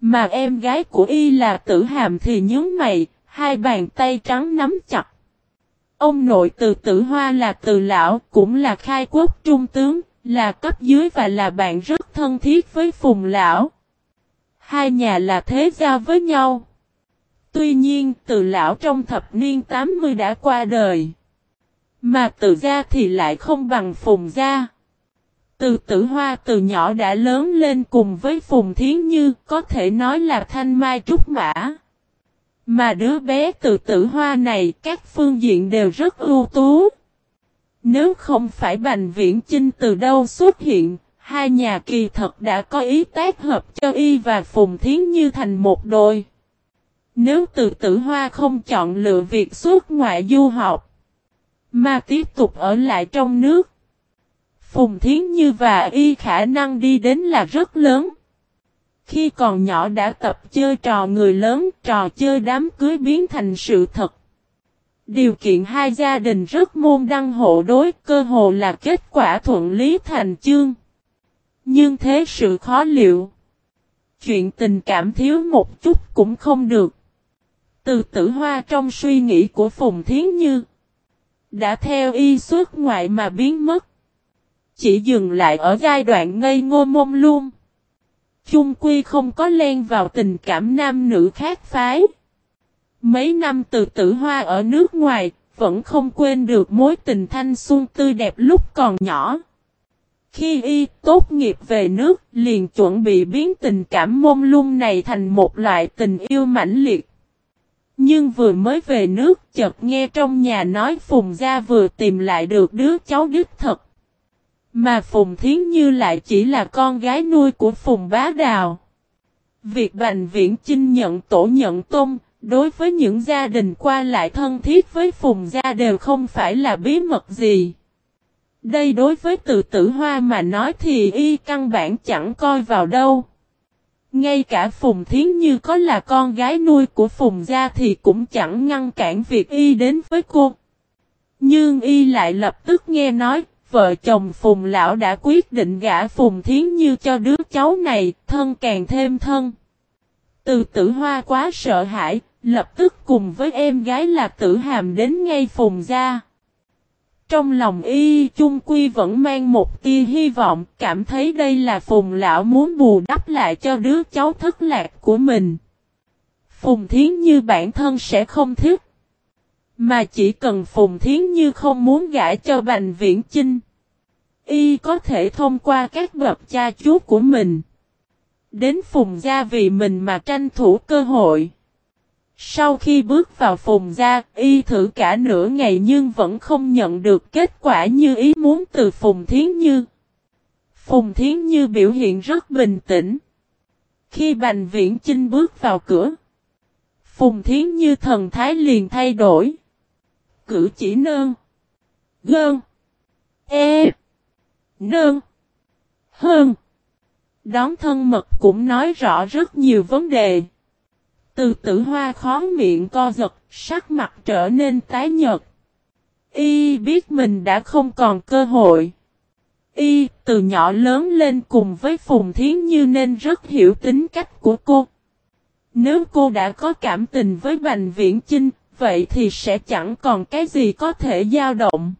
Mà em gái của y là tử hàm thì nhớ mày, hai bàn tay trắng nắm chặt. Ông nội từ tử hoa là từ lão, cũng là khai quốc trung tướng, là cấp dưới và là bạn rất thân thiết với phùng lão. Hai nhà là thế giao với nhau. Tuy nhiên từ lão trong thập niên 80 đã qua đời. Mà từ gia thì lại không bằng phùng gia. Từ tử hoa từ nhỏ đã lớn lên cùng với Phùng Thiến Như, có thể nói là thanh mai trúc mã. Mà đứa bé từ tử hoa này các phương diện đều rất ưu tú. Nếu không phải Bành Viễn Chinh từ đâu xuất hiện, hai nhà kỳ thật đã có ý tác hợp cho y và Phùng Thiến Như thành một đôi. Nếu từ tử hoa không chọn lựa việc xuất ngoại du học, mà tiếp tục ở lại trong nước, Phùng Thiến Như và y khả năng đi đến là rất lớn. Khi còn nhỏ đã tập chơi trò người lớn, trò chơi đám cưới biến thành sự thật. Điều kiện hai gia đình rất môn đăng hộ đối, cơ hồ là kết quả thuận lý thành chương. Nhưng thế sự khó liệu. Chuyện tình cảm thiếu một chút cũng không được. Từ tử hoa trong suy nghĩ của Phùng Thiến Như. Đã theo y suốt ngoại mà biến mất chỉ dừng lại ở giai đoạn ngây ngô mông luôn. Chung quy không có len vào tình cảm nam nữ khác phái. Mấy năm từ tử hoa ở nước ngoài, vẫn không quên được mối tình thanh xuân tươi đẹp lúc còn nhỏ. Khi y tốt nghiệp về nước, liền chuẩn bị biến tình cảm mông lung này thành một loại tình yêu mãnh liệt. Nhưng vừa mới về nước, chợt nghe trong nhà nói Phùng Gia vừa tìm lại được đứa cháu đích thật. Mà Phùng Thiến Như lại chỉ là con gái nuôi của Phùng Bá Đào. Việc Bành Viễn Chinh nhận tổ nhận tôn, đối với những gia đình qua lại thân thiết với Phùng Gia đều không phải là bí mật gì. Đây đối với từ tử hoa mà nói thì y căn bản chẳng coi vào đâu. Ngay cả Phùng Thiến Như có là con gái nuôi của Phùng Gia thì cũng chẳng ngăn cản việc y đến với cô. Nhưng y lại lập tức nghe nói vợ chồng Phùng Lão đã quyết định gả Phùng Thiến Như cho đứa cháu này, thân càng thêm thân. Từ tử hoa quá sợ hãi, lập tức cùng với em gái là tử hàm đến ngay Phùng gia. Trong lòng y chung quy vẫn mang một tia hy vọng, cảm thấy đây là Phùng Lão muốn bù đắp lại cho đứa cháu thất lạc của mình. Phùng Thiến Như bản thân sẽ không thích. Mà chỉ cần Phùng Thiến Như không muốn gãi cho Bành Viễn Chinh. Y có thể thông qua các bậc cha chú của mình. Đến Phùng Gia vì mình mà tranh thủ cơ hội. Sau khi bước vào Phùng Gia, Y thử cả nửa ngày nhưng vẫn không nhận được kết quả như ý muốn từ Phùng Thiến Như. Phùng Thiến Như biểu hiện rất bình tĩnh. Khi Bành Viễn Chinh bước vào cửa, Phùng Thiến Như thần thái liền thay đổi. Cử chỉ nơn. Gơn. E. Nơn. Hơn. Đón thân mật cũng nói rõ rất nhiều vấn đề. Từ tử hoa khó miệng co giật, sắc mặt trở nên tái nhợt. Y biết mình đã không còn cơ hội. Y từ nhỏ lớn lên cùng với Phùng Thiến Như nên rất hiểu tính cách của cô. Nếu cô đã có cảm tình với Bành Viễn Chinh, vậy thì sẽ chẳng còn cái gì có thể dao động.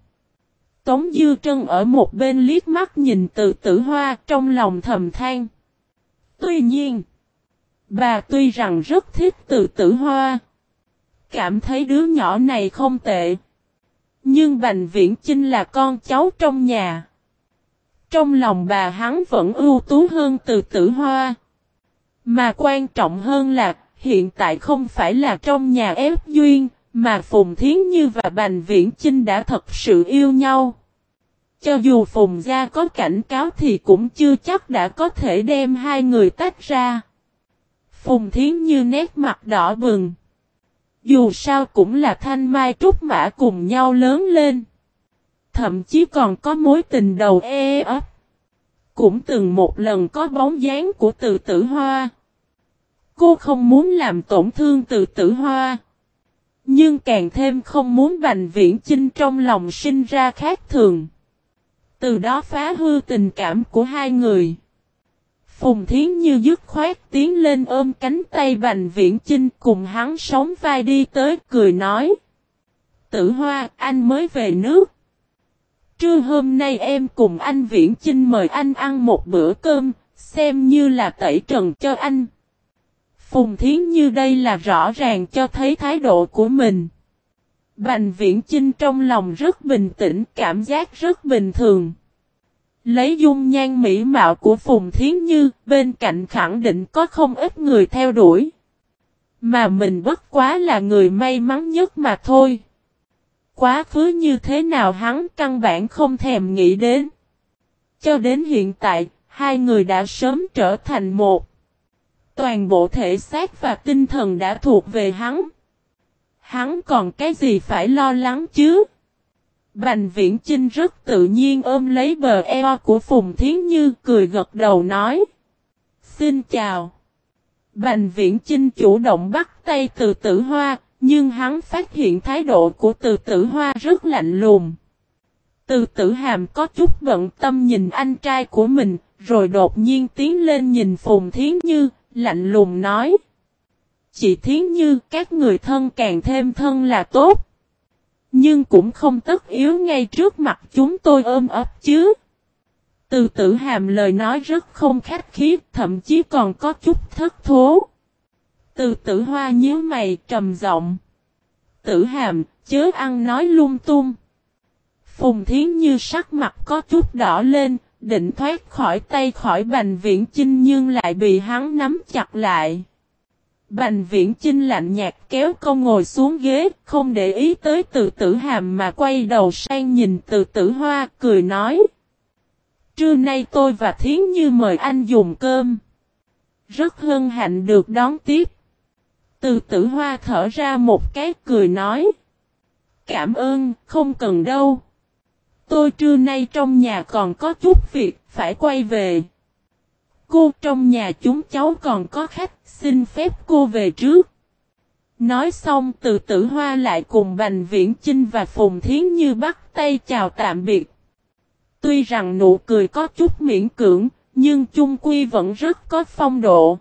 Tống Dư Trân ở một bên liếc mắt nhìn từ tử hoa trong lòng thầm than. Tuy nhiên, bà tuy rằng rất thích từ tử hoa. Cảm thấy đứa nhỏ này không tệ. Nhưng Bành Viễn Chinh là con cháu trong nhà. Trong lòng bà hắn vẫn ưu tú hơn từ tử hoa. Mà quan trọng hơn là hiện tại không phải là trong nhà ép duyên, mà Phùng Thiến Như và Bành Viễn Chinh đã thật sự yêu nhau. Cho dù Phùng Gia có cảnh cáo thì cũng chưa chắc đã có thể đem hai người tách ra. Phùng Thiến Như nét mặt đỏ bừng. Dù sao cũng là thanh mai trúc mã cùng nhau lớn lên. Thậm chí còn có mối tình đầu e ấp. Cũng từng một lần có bóng dáng của từ tử hoa. Cô không muốn làm tổn thương từ tử hoa. Nhưng càng thêm không muốn Bành Viễn Chinh trong lòng sinh ra khác thường. Từ đó phá hư tình cảm của hai người. Phùng Thiến Như dứt khoát tiến lên ôm cánh tay Bành Viễn Chinh cùng hắn sống vai đi tới cười nói. Tử Hoa, anh mới về nước. Trưa hôm nay em cùng anh Viễn Chinh mời anh ăn một bữa cơm, xem như là tẩy trần cho anh. Phùng Thiến Như đây là rõ ràng cho thấy thái độ của mình. Bành Viễn Chinh trong lòng rất bình tĩnh, cảm giác rất bình thường. Lấy dung nhan mỹ mạo của Phùng Thiến Như, bên cạnh khẳng định có không ít người theo đuổi. Mà mình bất quá là người may mắn nhất mà thôi. Quá khứ như thế nào hắn căn bản không thèm nghĩ đến. Cho đến hiện tại, hai người đã sớm trở thành một. Toàn bộ thể xác và tinh thần đã thuộc về hắn. Hắn còn cái gì phải lo lắng chứ? Bành viễn Trinh rất tự nhiên ôm lấy bờ eo của Phùng Thiến Như cười gật đầu nói. Xin chào. Bành viễn Trinh chủ động bắt tay từ tử hoa, nhưng hắn phát hiện thái độ của từ tử hoa rất lạnh lùng. Từ tử hàm có chút bận tâm nhìn anh trai của mình, rồi đột nhiên tiến lên nhìn Phùng Thiến Như, lạnh lùng nói. Chị Thiến Như, các người thân càng thêm thân là tốt. Nhưng cũng không tất yếu ngay trước mặt chúng tôi ôm ấp chứ. Từ tử hàm lời nói rất không khách khí, thậm chí còn có chút thất thố. Từ tử hoa nhíu mày trầm giọng. Tử hàm, chớ ăn nói lung tung. Phùng thiến như sắc mặt có chút đỏ lên, định thoát khỏi tay khỏi bành viễn chinh nhưng lại bị hắn nắm chặt lại. Bành viễn chinh lạnh nhạt kéo câu ngồi xuống ghế, không để ý tới từ tử hàm mà quay đầu sang nhìn từ tử hoa, cười nói. Trưa nay tôi và Thiến Như mời anh dùng cơm. Rất hân hạnh được đón tiếp. Từ tử hoa thở ra một cái cười nói. Cảm ơn, không cần đâu. Tôi trưa nay trong nhà còn có chút việc, phải quay về. Cô trong nhà chúng cháu còn có khách, xin phép cô về trước. Nói xong từ tử hoa lại cùng Bành Viễn Chinh và Phùng Thiến Như bắt tay chào tạm biệt. Tuy rằng nụ cười có chút miễn cưỡng, nhưng chung quy vẫn rất có phong độ.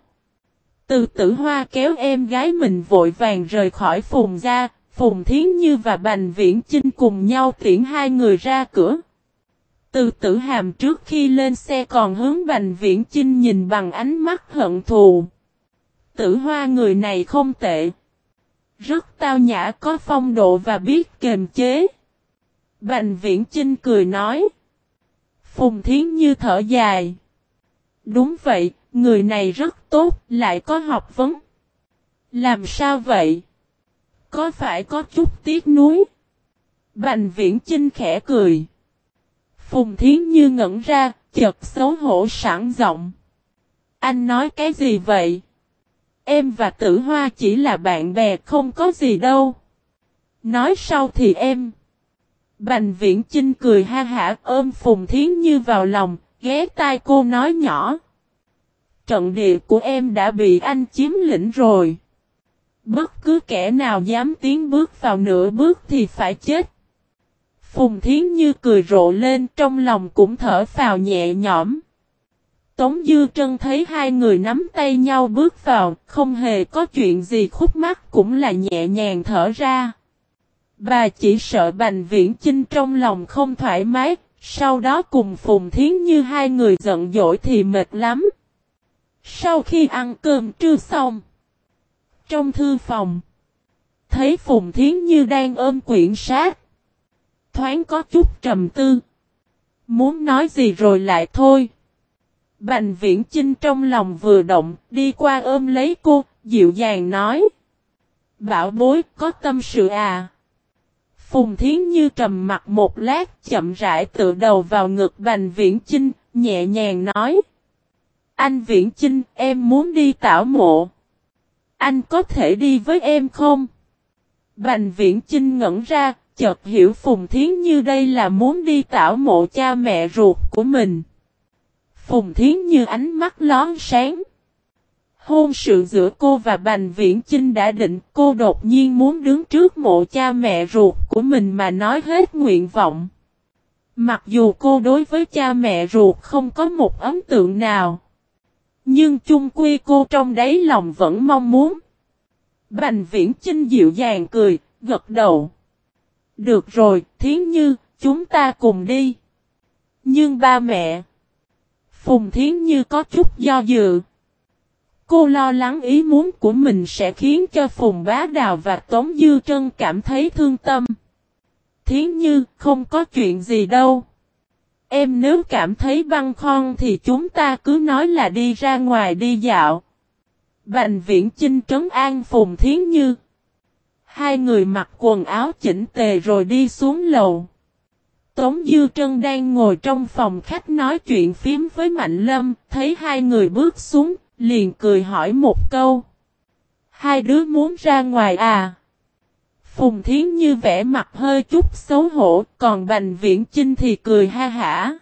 Từ tử hoa kéo em gái mình vội vàng rời khỏi Phùng ra, Phùng Thiến Như và Bành Viễn Chinh cùng nhau tiễn hai người ra cửa. Từ tử hàm trước khi lên xe còn hướng Bành Viễn Chinh nhìn bằng ánh mắt hận thù. Tử hoa người này không tệ. Rất tao nhã có phong độ và biết kềm chế. Bành Viễn Chinh cười nói. Phùng Thiến Như thở dài. Đúng vậy, người này rất tốt, lại có học vấn. Làm sao vậy? Có phải có chút tiếc nuối? Bành Viễn Chinh khẽ cười. Phùng Thiến Như ngẩn ra, chật xấu hổ sẵn giọng. Anh nói cái gì vậy? Em và tử hoa chỉ là bạn bè không có gì đâu. Nói sau thì em. Bành viễn Trinh cười ha hả ôm Phùng Thiến Như vào lòng, ghé tai cô nói nhỏ. Trận địa của em đã bị anh chiếm lĩnh rồi. Bất cứ kẻ nào dám tiến bước vào nửa bước thì phải chết. Phùng Thiến Như cười rộ lên trong lòng cũng thở phào nhẹ nhõm. Tống Dư Trân thấy hai người nắm tay nhau bước vào, không hề có chuyện gì khúc mắc cũng là nhẹ nhàng thở ra. Bà chỉ sợ Bành Viễn Chinh trong lòng không thoải mái, sau đó cùng Phùng Thiến Như hai người giận dỗi thì mệt lắm. Sau khi ăn cơm trưa xong, trong thư phòng, thấy Phùng Thiến Như đang ôm quyển sát, thoáng có chút trầm tư. Muốn nói gì rồi lại thôi. Bành viễn Trinh trong lòng vừa động, đi qua ôm lấy cô, dịu dàng nói. Bảo bối, có tâm sự à? Phùng Thiến Như trầm mặt một lát, chậm rãi tự đầu vào ngực Bành Viễn Chinh, nhẹ nhàng nói. Anh Viễn Chinh, em muốn đi tảo mộ. Anh có thể đi với em không? Bành Viễn Chinh ngẩn ra, chợt hiểu Phùng Thiến Như đây là muốn đi tảo mộ cha mẹ ruột của mình. Phùng Thiến Như ánh mắt lón sáng. Hôn sự giữa cô và Bành Viễn Chinh đã định cô đột nhiên muốn đứng trước mộ cha mẹ ruột của mình mà nói hết nguyện vọng. Mặc dù cô đối với cha mẹ ruột không có một ấn tượng nào. Nhưng chung quy cô trong đáy lòng vẫn mong muốn. Bành viễn Chinh dịu dàng cười, gật đầu. Được rồi, Thiến Như, chúng ta cùng đi. Nhưng ba mẹ. Phùng Thiến Như có chút do dự. Cô lo lắng ý muốn của mình sẽ khiến cho Phùng Bá Đào và Tống Dư Trân cảm thấy thương tâm. Thiến Như, không có chuyện gì đâu. Em nếu cảm thấy băng khon thì chúng ta cứ nói là đi ra ngoài đi dạo. Bành viễn chinh trấn an Phùng Thiến Như. Hai người mặc quần áo chỉnh tề rồi đi xuống lầu. Tống Dư Trân đang ngồi trong phòng khách nói chuyện phím với Mạnh Lâm, thấy hai người bước xuống, liền cười hỏi một câu. Hai đứa muốn ra ngoài à? Phùng Thiến Như vẻ mặt hơi chút xấu hổ, còn Bành Viễn Chinh thì cười ha hả.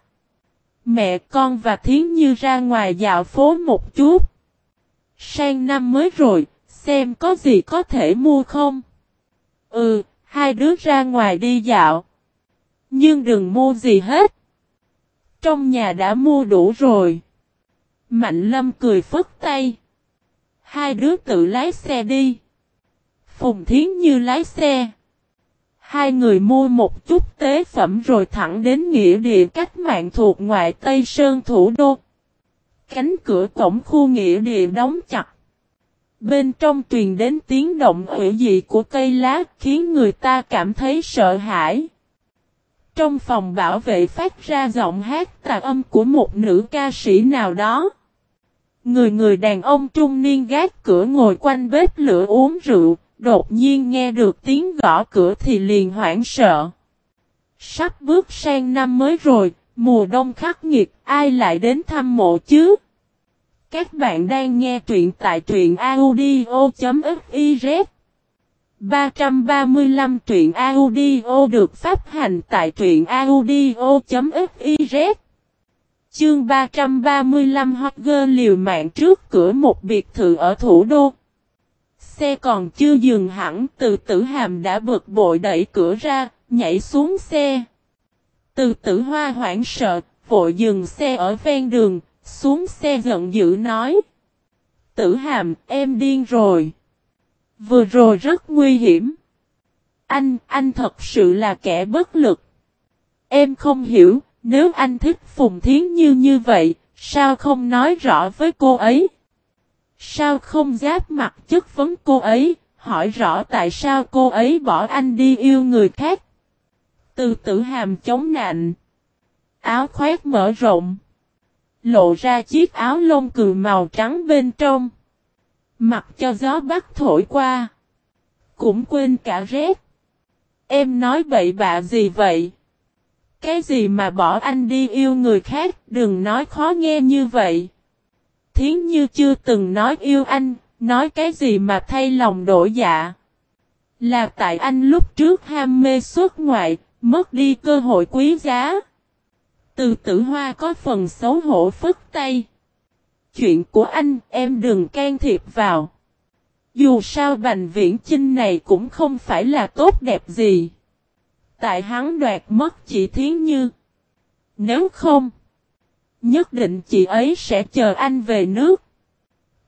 Mẹ con và Thiến Như ra ngoài dạo phố một chút. Sang năm mới rồi, xem có gì có thể mua không? Ừ, hai đứa ra ngoài đi dạo. Nhưng đừng mua gì hết. Trong nhà đã mua đủ rồi. Mạnh lâm cười phất tay. Hai đứa tự lái xe đi. Phùng Thiến Như lái xe. Hai người mua một chút tế phẩm rồi thẳng đến nghĩa địa cách mạng thuộc ngoại Tây Sơn thủ đô. Cánh cửa cổng khu nghĩa địa đóng chặt. Bên trong truyền đến tiếng động hữu dị của cây lá khiến người ta cảm thấy sợ hãi. Trong phòng bảo vệ phát ra giọng hát tà âm của một nữ ca sĩ nào đó. Người người đàn ông trung niên gác cửa ngồi quanh bếp lửa uống rượu, đột nhiên nghe được tiếng gõ cửa thì liền hoảng sợ. Sắp bước sang năm mới rồi, mùa đông khắc nghiệt, ai lại đến thăm mộ chứ? Các bạn đang nghe truyện tại truyện audio.fiz 335 truyện audio được phát hành tại truyện audio.fiz Chương 335 Hot Girl liều mạng trước cửa một biệt thự ở thủ đô. Xe còn chưa dừng hẳn từ tử hàm đã bực bội đẩy cửa ra, nhảy xuống xe. Từ tử hoa hoảng sợ, vội dừng xe ở ven đường, xuống xe giận dữ nói. Tử hàm, em điên rồi. Vừa rồi rất nguy hiểm. Anh, anh thật sự là kẻ bất lực. Em không hiểu, nếu anh thích Phùng Thiến Như như vậy, sao không nói rõ với cô ấy? Sao không giáp mặt chất vấn cô ấy, hỏi rõ tại sao cô ấy bỏ anh đi yêu người khác? Từ tử hàm chống nạnh. Áo khoét mở rộng. Lộ ra chiếc áo lông cừu màu trắng bên trong. Mặc cho gió bắc thổi qua. Cũng quên cả rét. Em nói bậy bạ gì vậy? Cái gì mà bỏ anh đi yêu người khác, đừng nói khó nghe như vậy. Thiến như chưa từng nói yêu anh, nói cái gì mà thay lòng đổi dạ. Là tại anh lúc trước ham mê xuất ngoại, mất đi cơ hội quý giá. Từ tử hoa có phần xấu hổ phức tay. Chuyện của anh em đừng can thiệp vào. Dù sao bành viễn chinh này cũng không phải là tốt đẹp gì. Tại hắn đoạt mất chị Thiến Như. Nếu không, nhất định chị ấy sẽ chờ anh về nước.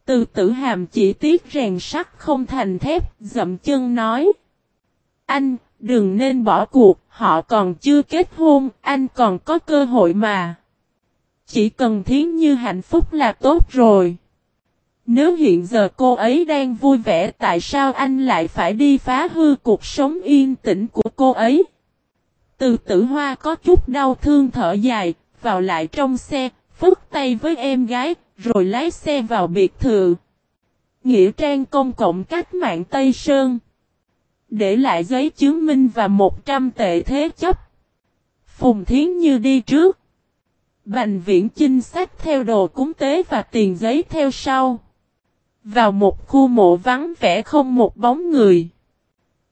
Từ tử hàm chỉ tiếc rèn sắt không thành thép, dậm chân nói. Anh, đừng nên bỏ cuộc, họ còn chưa kết hôn, anh còn có cơ hội mà. Chỉ cần thiến như hạnh phúc là tốt rồi. Nếu hiện giờ cô ấy đang vui vẻ tại sao anh lại phải đi phá hư cuộc sống yên tĩnh của cô ấy? Từ tử hoa có chút đau thương thở dài, vào lại trong xe, phức tay với em gái, rồi lái xe vào biệt thự. Nghĩa trang công cộng cách mạng Tây Sơn. Để lại giấy chứng minh và 100 tệ thế chấp. Phùng Thiến Như đi trước. Bành viễn chinh sách theo đồ cúng tế và tiền giấy theo sau. Vào một khu mộ vắng vẻ không một bóng người.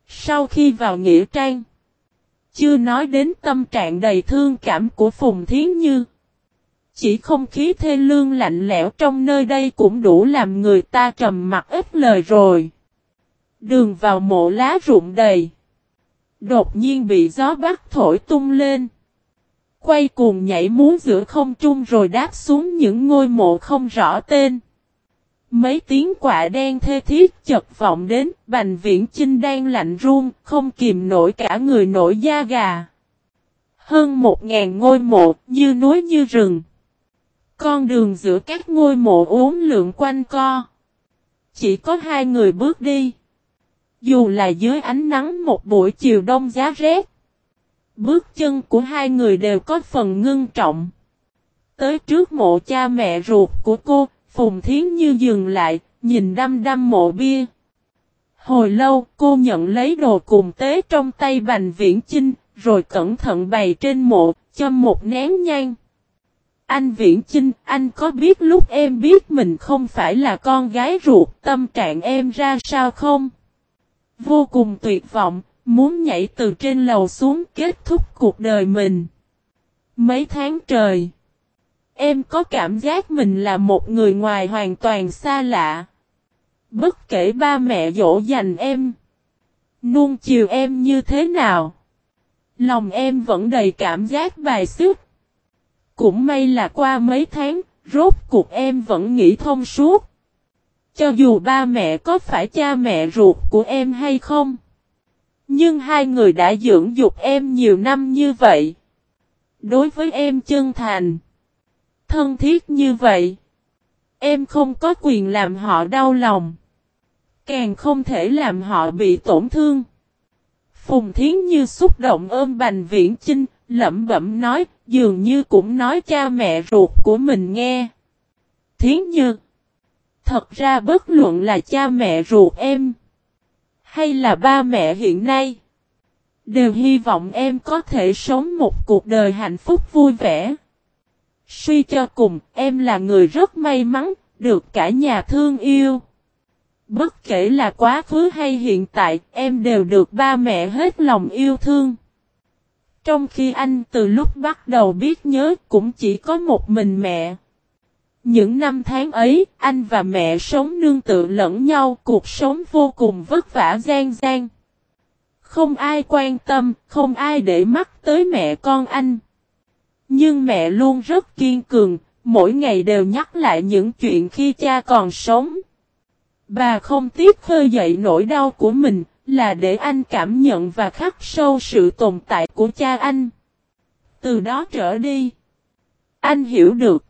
Sau khi vào Nghĩa Trang. Chưa nói đến tâm trạng đầy thương cảm của Phùng Thiến Như. Chỉ không khí thê lương lạnh lẽo trong nơi đây cũng đủ làm người ta trầm mặt ít lời rồi. Đường vào mộ lá rụng đầy. Đột nhiên bị gió bắt thổi tung lên. Quay cuồng nhảy múa giữa không trung rồi đáp xuống những ngôi mộ không rõ tên. Mấy tiếng quạ đen thê thiết chật vọng đến, Bành Viễn Chinh đang lạnh run, không kìm nổi cả người nổi da gà. Hơn một ngàn ngôi mộ, như núi như rừng. Con đường giữa các ngôi mộ uốn lượn quanh co. Chỉ có hai người bước đi. Dù là dưới ánh nắng một buổi chiều đông giá rét. Bước chân của hai người đều có phần ngưng trọng. Tới trước mộ cha mẹ ruột của cô, Phùng Thiến Như dừng lại, nhìn đăm đăm mộ bia. Hồi lâu, cô nhận lấy đồ cùng tế trong tay Bành Viễn Chinh, rồi cẩn thận bày trên mộ, cho một nén nhang. Anh Viễn Chinh, anh có biết lúc em biết mình không phải là con gái ruột, tâm trạng em ra sao không? Vô cùng tuyệt vọng, muốn nhảy từ trên lầu xuống kết thúc cuộc đời mình. Mấy tháng trời, em có cảm giác mình là một người ngoài hoàn toàn xa lạ. Bất kể ba mẹ dỗ dành em, nuông chiều em như thế nào, lòng em vẫn đầy cảm giác bài xước. Cũng may là qua mấy tháng, rốt cuộc em vẫn nghĩ thông suốt. Cho dù ba mẹ có phải cha mẹ ruột của em hay không. Nhưng hai người đã dưỡng dục em nhiều năm như vậy. Đối với em chân thành. Thân thiết như vậy. Em không có quyền làm họ đau lòng. Càng không thể làm họ bị tổn thương. Phùng Thiến Như xúc động ôm Bành Viễn Chinh, lẩm bẩm nói, dường như cũng nói cha mẹ ruột của mình nghe. Thiến Như Thật ra bất luận là cha mẹ ruột em, hay là ba mẹ hiện nay, đều hy vọng em có thể sống một cuộc đời hạnh phúc vui vẻ. Suy cho cùng, em là người rất may mắn, được cả nhà thương yêu. Bất kể là quá khứ hay hiện tại, em đều được ba mẹ hết lòng yêu thương. Trong khi anh từ lúc bắt đầu biết nhớ cũng chỉ có một mình mẹ. Những năm tháng ấy, anh và mẹ sống nương tự lẫn nhau, cuộc sống vô cùng vất vả gian gian. Không ai quan tâm, không ai để mắt tới mẹ con anh. Nhưng mẹ luôn rất kiên cường, mỗi ngày đều nhắc lại những chuyện khi cha còn sống. Bà không tiếc khơi dậy nỗi đau của mình, là để anh cảm nhận và khắc sâu sự tồn tại của cha anh. Từ đó trở đi, anh hiểu được,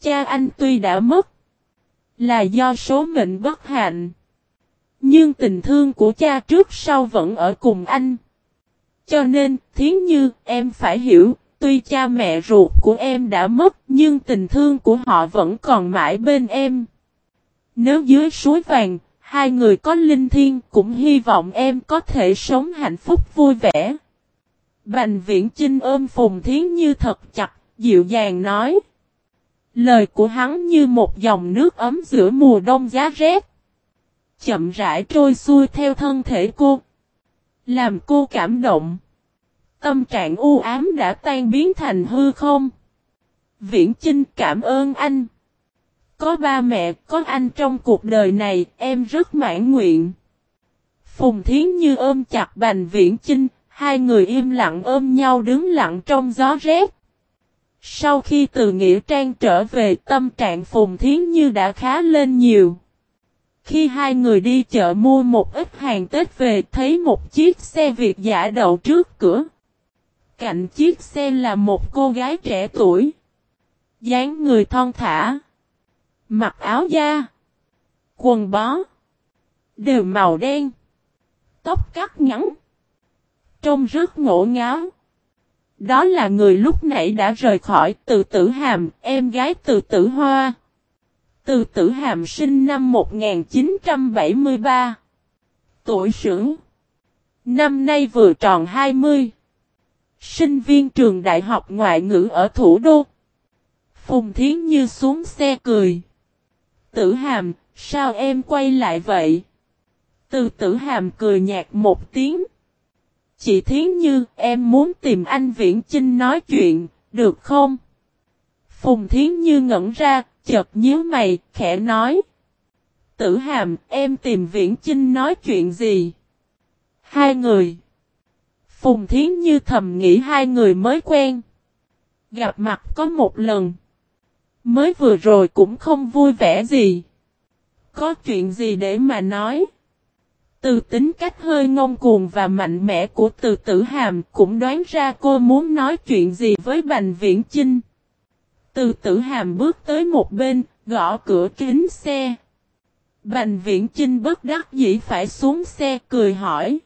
cha anh tuy đã mất, là do số mệnh bất hạnh. Nhưng tình thương của cha trước sau vẫn ở cùng anh. Cho nên, thiến như, em phải hiểu, tuy cha mẹ ruột của em đã mất, nhưng tình thương của họ vẫn còn mãi bên em. Nếu dưới suối vàng, hai người có linh thiên cũng hy vọng em có thể sống hạnh phúc vui vẻ. Bành viễn Trinh ôm Phùng Thiến Như thật chặt, dịu dàng nói. Lời của hắn như một dòng nước ấm giữa mùa đông giá rét. Chậm rãi trôi xuôi theo thân thể cô. Làm cô cảm động. Tâm trạng u ám đã tan biến thành hư không. Viễn Chinh cảm ơn anh. Có ba mẹ, có anh trong cuộc đời này, em rất mãn nguyện. Phùng Thiến Như ôm chặt Bành Viễn Chinh, hai người im lặng ôm nhau đứng lặng trong gió rét. Sau khi từ Nghĩa Trang trở về, tâm trạng Phùng Thiến Như đã khá lên nhiều. Khi hai người đi chợ mua một ít hàng Tết về, thấy một chiếc xe Việt giả đậu trước cửa. Cạnh chiếc xe là một cô gái trẻ tuổi. dáng người thon thả. Mặc áo da. Quần bó. Đều màu đen. Tóc cắt ngắn. Trông rất ngộ ngáo. Đó là người lúc nãy đã rời khỏi từ tử hàm, em gái từ tử hoa. Từ tử hàm sinh năm 1973. Tuổi sửng. Năm nay vừa tròn 20. Sinh viên trường đại học ngoại ngữ ở thủ đô. Phùng Thiến Như xuống xe cười. Tử hàm, sao em quay lại vậy? Từ tử hàm cười nhạt một tiếng. Chị Thiến Như, em muốn tìm anh Viễn Chinh nói chuyện, được không? Phùng Thiến Như ngẩn ra, chợt nhíu mày, khẽ nói. Tử hàm, em tìm Viễn Chinh nói chuyện gì? Hai người. Phùng Thiến Như thầm nghĩ hai người mới quen. Gặp mặt có một lần. Mới vừa rồi cũng không vui vẻ gì. Có chuyện gì để mà nói? Từ tính cách hơi ngông cuồng và mạnh mẽ của từ tử hàm cũng đoán ra cô muốn nói chuyện gì với Bành Viễn Chinh. Từ tử hàm bước tới một bên, gõ cửa kính xe. Bành Viễn Chinh bất đắc dĩ phải xuống xe cười hỏi.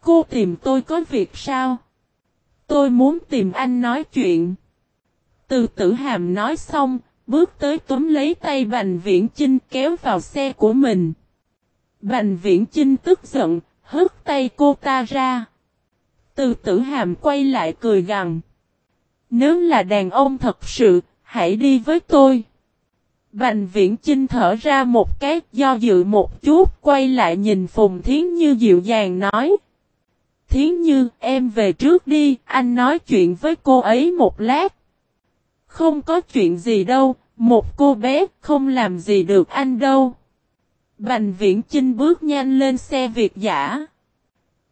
Cô tìm tôi có việc sao? Tôi muốn tìm anh nói chuyện. Từ tử hàm nói xong, bước tới túm lấy tay Bành Viễn Chinh kéo vào xe của mình. Bành Viễn Chinh tức giận, hất tay cô ta ra. Từ tử hàm quay lại cười gằn. Nếu là đàn ông thật sự, hãy đi với tôi. Bành viễn Chinh thở ra một cái do dự một chút, quay lại nhìn Phùng Thiến Như dịu dàng nói. Thiến Như, em về trước đi, anh nói chuyện với cô ấy một lát. Không có chuyện gì đâu, một cô bé không làm gì được anh đâu. Bành viễn Chinh bước nhanh lên xe Việt giả.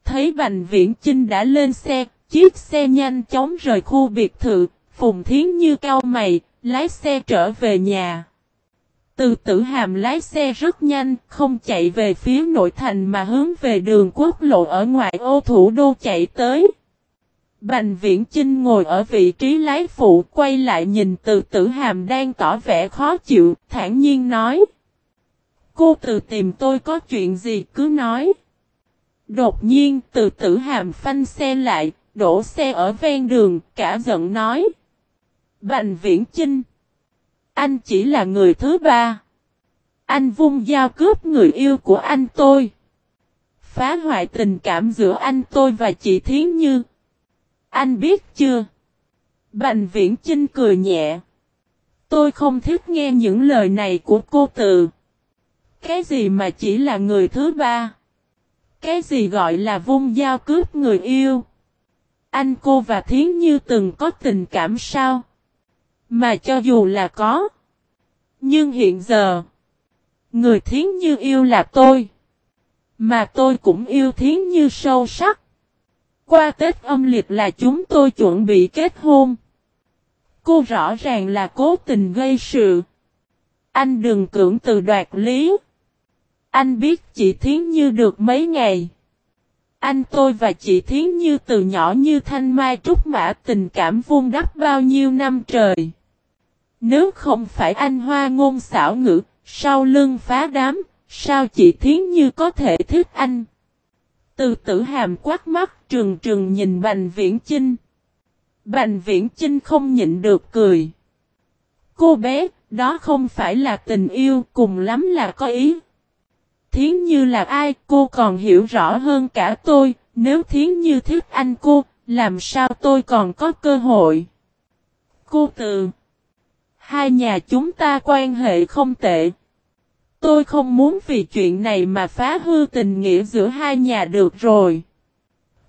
Thấy Bành viễn Chinh đã lên xe, chiếc xe nhanh chóng rời khu biệt thự, Phùng Thiến Như cao mày, lái xe trở về nhà. Từ tử hàm lái xe rất nhanh, không chạy về phía nội thành mà hướng về đường quốc lộ ở ngoại ô thủ đô chạy tới. Bành viễn Chinh ngồi ở vị trí lái phụ quay lại nhìn từ tử hàm đang tỏ vẻ khó chịu, thản nhiên nói. Cô từ tìm tôi có chuyện gì cứ nói. Đột nhiên từ tử hàm phanh xe lại, đổ xe ở ven đường, cả giận nói. Bành viễn Chinh. Anh chỉ là người thứ ba. Anh vung dao cướp người yêu của anh tôi. Phá hoại tình cảm giữa anh tôi và chị Thiến Như. Anh biết chưa? Bành viễn Chinh cười nhẹ. Tôi không thích nghe những lời này của cô từ. Cái gì mà chỉ là người thứ ba? Cái gì gọi là vung dao cướp người yêu? Anh cô và Thiến Như từng có tình cảm sao? Mà cho dù là có. Nhưng hiện giờ. Người Thiến Như yêu là tôi. Mà tôi cũng yêu Thiến Như sâu sắc. Qua Tết âm lịch là chúng tôi chuẩn bị kết hôn. Cô rõ ràng là cố tình gây sự. Anh đừng cưỡng từ đoạt lý. Anh biết chị Thiến Như được mấy ngày. Anh tôi và chị Thiến Như từ nhỏ như thanh mai trúc mã tình cảm vuông đắp bao nhiêu năm trời. Nếu không phải anh hoa ngôn xảo ngữ, sau lưng phá đám, sao chị Thiến Như có thể thích anh? Từ tử hàm quát mắt trừng trừng nhìn Bành Viễn Chinh. Bành Viễn Chinh không nhịn được cười. Cô bé, đó không phải là tình yêu, cùng lắm là có ý. Thiến Như là ai, cô còn hiểu rõ hơn cả tôi, nếu Thiến Như thích anh cô, làm sao tôi còn có cơ hội? Cô từ Hai nhà chúng ta quan hệ không tệ. Tôi không muốn vì chuyện này mà phá hư tình nghĩa giữa hai nhà được rồi.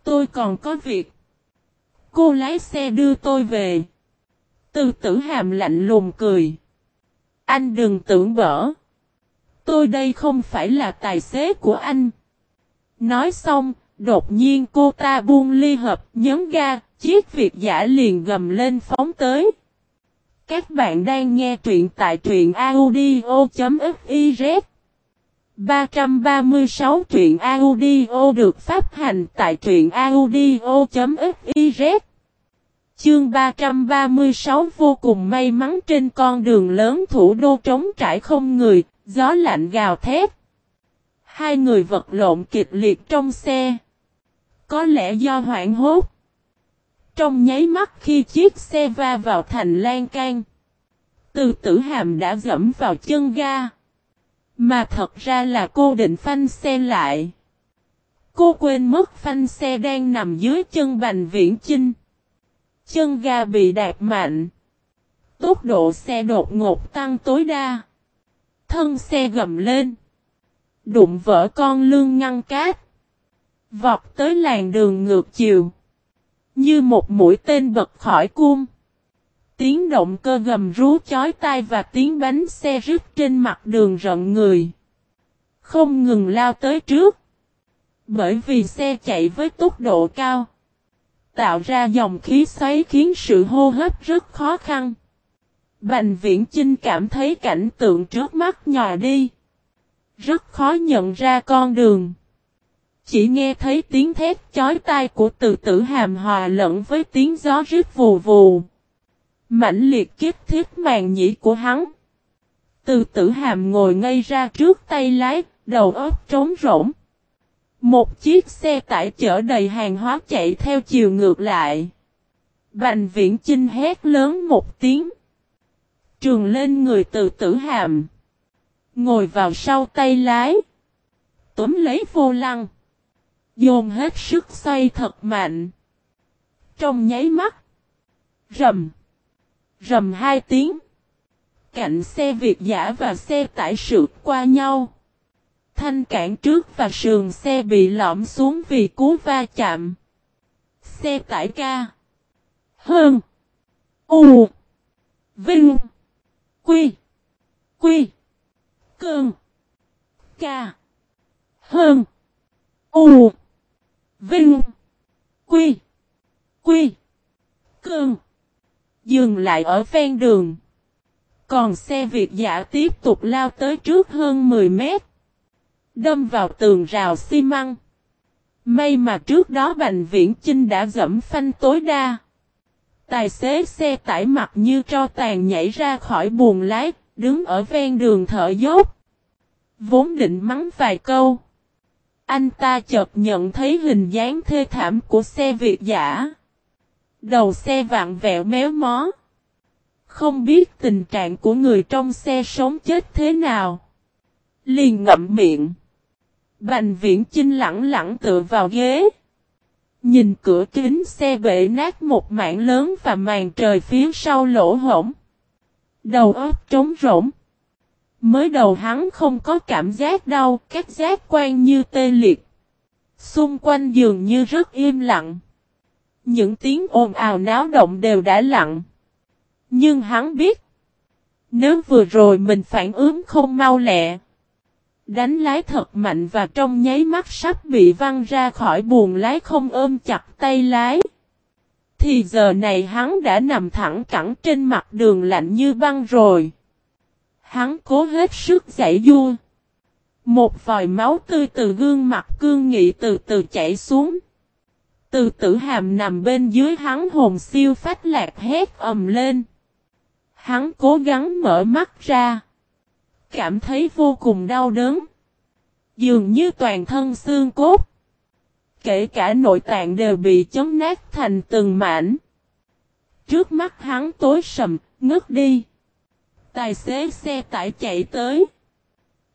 Tôi còn có việc. Cô lái xe đưa tôi về. Từ tử hàm lạnh lùng cười. Anh đừng tưởng bở. Tôi đây không phải là tài xế của anh. Nói xong, đột nhiên cô ta buông ly hợp, nhấn ga, chiếc việc giả liền gầm lên phóng tới. Các bạn đang nghe truyện tại truyện audio.fiz 336 truyện audio được phát hành tại truyện audio.fiz Chương 336 vô cùng may mắn trên con đường lớn thủ đô trống trải không người, gió lạnh gào thét. Hai người vật lộn kịch liệt trong xe. Có lẽ do hoảng hốt. Trong nháy mắt khi chiếc xe va vào thành lan can. Từ tử hàm đã dẫm vào chân ga. Mà thật ra là cô định phanh xe lại. Cô quên mất phanh xe đang nằm dưới chân bành viễn chinh. Chân ga bị đạp mạnh. Tốc độ xe đột ngột tăng tối đa. Thân xe gầm lên. Đụng vỡ con lương ngăn cát. Vọt tới làng đường ngược chiều. Như một mũi tên bật khỏi cung. Tiếng động cơ gầm rú chói tai và tiếng bánh xe rứt trên mặt đường rợn người. Không ngừng lao tới trước. Bởi vì xe chạy với tốc độ cao. tạo ra dòng khí xoáy khiến sự hô hấp rất khó khăn. Bành viễn trinh cảm thấy cảnh tượng trước mắt nhòa đi. Rất khó nhận ra con đường. Chỉ nghe thấy tiếng thét chói tai của từ tử hàm hòa lẫn với tiếng gió rít vù vù. Mãnh liệt kiếp thiết màn nhĩ của hắn. Từ tử hàm ngồi ngay ra trước tay lái, đầu óc trống rỗng. Một chiếc xe tải chở đầy hàng hóa chạy theo chiều ngược lại. Bành viễn trinh hét lớn một tiếng. Trường lên người từ tử hàm. Ngồi vào sau tay lái. Túm lấy vô lăng. Dồn hết sức xoay thật mạnh. Trong nháy mắt. Rầm. Rầm hai tiếng. Cạnh xe Việt giả và xe tải sượt qua nhau. Thanh cản trước và sườn xe bị lõm xuống vì cú va chạm. Xe tải ca. Hơn. U. Vinh. Quy. Quy. Cơn. Ca. Hơn. U. Vinh. Quy. Quy. Cơn. Dừng lại ở ven đường. Còn xe Việt giả tiếp tục lao tới trước hơn 10 mét. Đâm vào tường rào xi măng. May mà trước đó Bành Viễn Chinh đã dẫm phanh tối đa. Tài xế xe tải mặt như tro tàn nhảy ra khỏi buồng lái, đứng ở ven đường thở dốc. Vốn định mắng vài câu. Anh ta chợt nhận thấy hình dáng thê thảm của xe Việt giả. Đầu xe vặn vẹo méo mó. Không biết tình trạng của người trong xe sống chết thế nào. Liền ngậm miệng. Bành viễn chinh lặng lặng tựa vào ghế. Nhìn cửa kính xe bể nát một mảng lớn và màn trời phía sau lỗ hổng. Đầu óc trống rỗng. Mới đầu hắn không có cảm giác đau, các giác quan như tê liệt. Xung quanh dường như rất im lặng. Những tiếng ồn ào náo động đều đã lặng. Nhưng hắn biết. Nếu vừa rồi mình phản ứng không mau lẹ. Đánh lái thật mạnh và trong nháy mắt sắp bị văng ra khỏi buồng lái không ôm chặt tay lái. Thì giờ này hắn đã nằm thẳng cẳng trên mặt đường lạnh như băng rồi. Hắn cố hết sức giải vua. Một vòi máu tươi từ gương mặt cương nghị từ từ chảy xuống. Từ tử hàm nằm bên dưới hắn hồn siêu phách lạc hét ầm lên. Hắn cố gắng mở mắt ra. Cảm thấy vô cùng đau đớn. Dường như toàn thân xương cốt. Kể cả nội tạng đều bị chấn nát thành từng mảnh. Trước mắt hắn tối sầm, ngất đi. Tài xế xe tải chạy tới.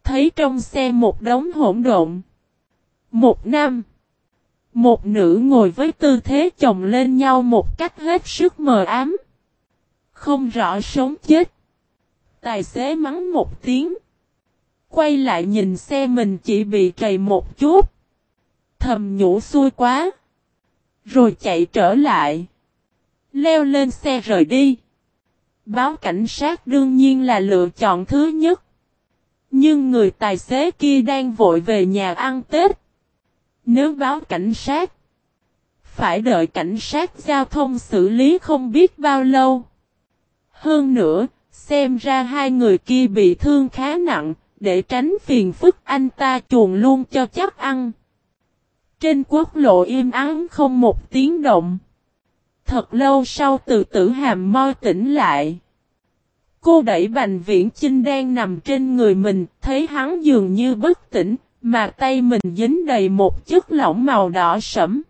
Thấy trong xe một đống hỗn độn. Một nam. Một nữ ngồi với tư thế chồng lên nhau một cách hết sức mờ ám. Không rõ sống chết. Tài xế mắng một tiếng. Quay lại nhìn xe mình chỉ bị trầy một chút. Thầm nhủ xui quá. Rồi chạy trở lại. Leo lên xe rời đi. Báo cảnh sát đương nhiên là lựa chọn thứ nhất. Nhưng người tài xế kia đang vội về nhà ăn Tết. Nếu báo cảnh sát, phải đợi cảnh sát giao thông xử lý không biết bao lâu. Hơn nữa, xem ra hai người kia bị thương khá nặng, để tránh phiền phức anh ta chuồn luôn cho chắc ăn. Trên quốc lộ im ắng không một tiếng động. Thật lâu sau từ tử hàm moi tỉnh lại. Cô đẩy bành viễn chinh đang nằm trên người mình, thấy hắn dường như bất tỉnh, mà tay mình dính đầy một chất lỏng màu đỏ sẫm.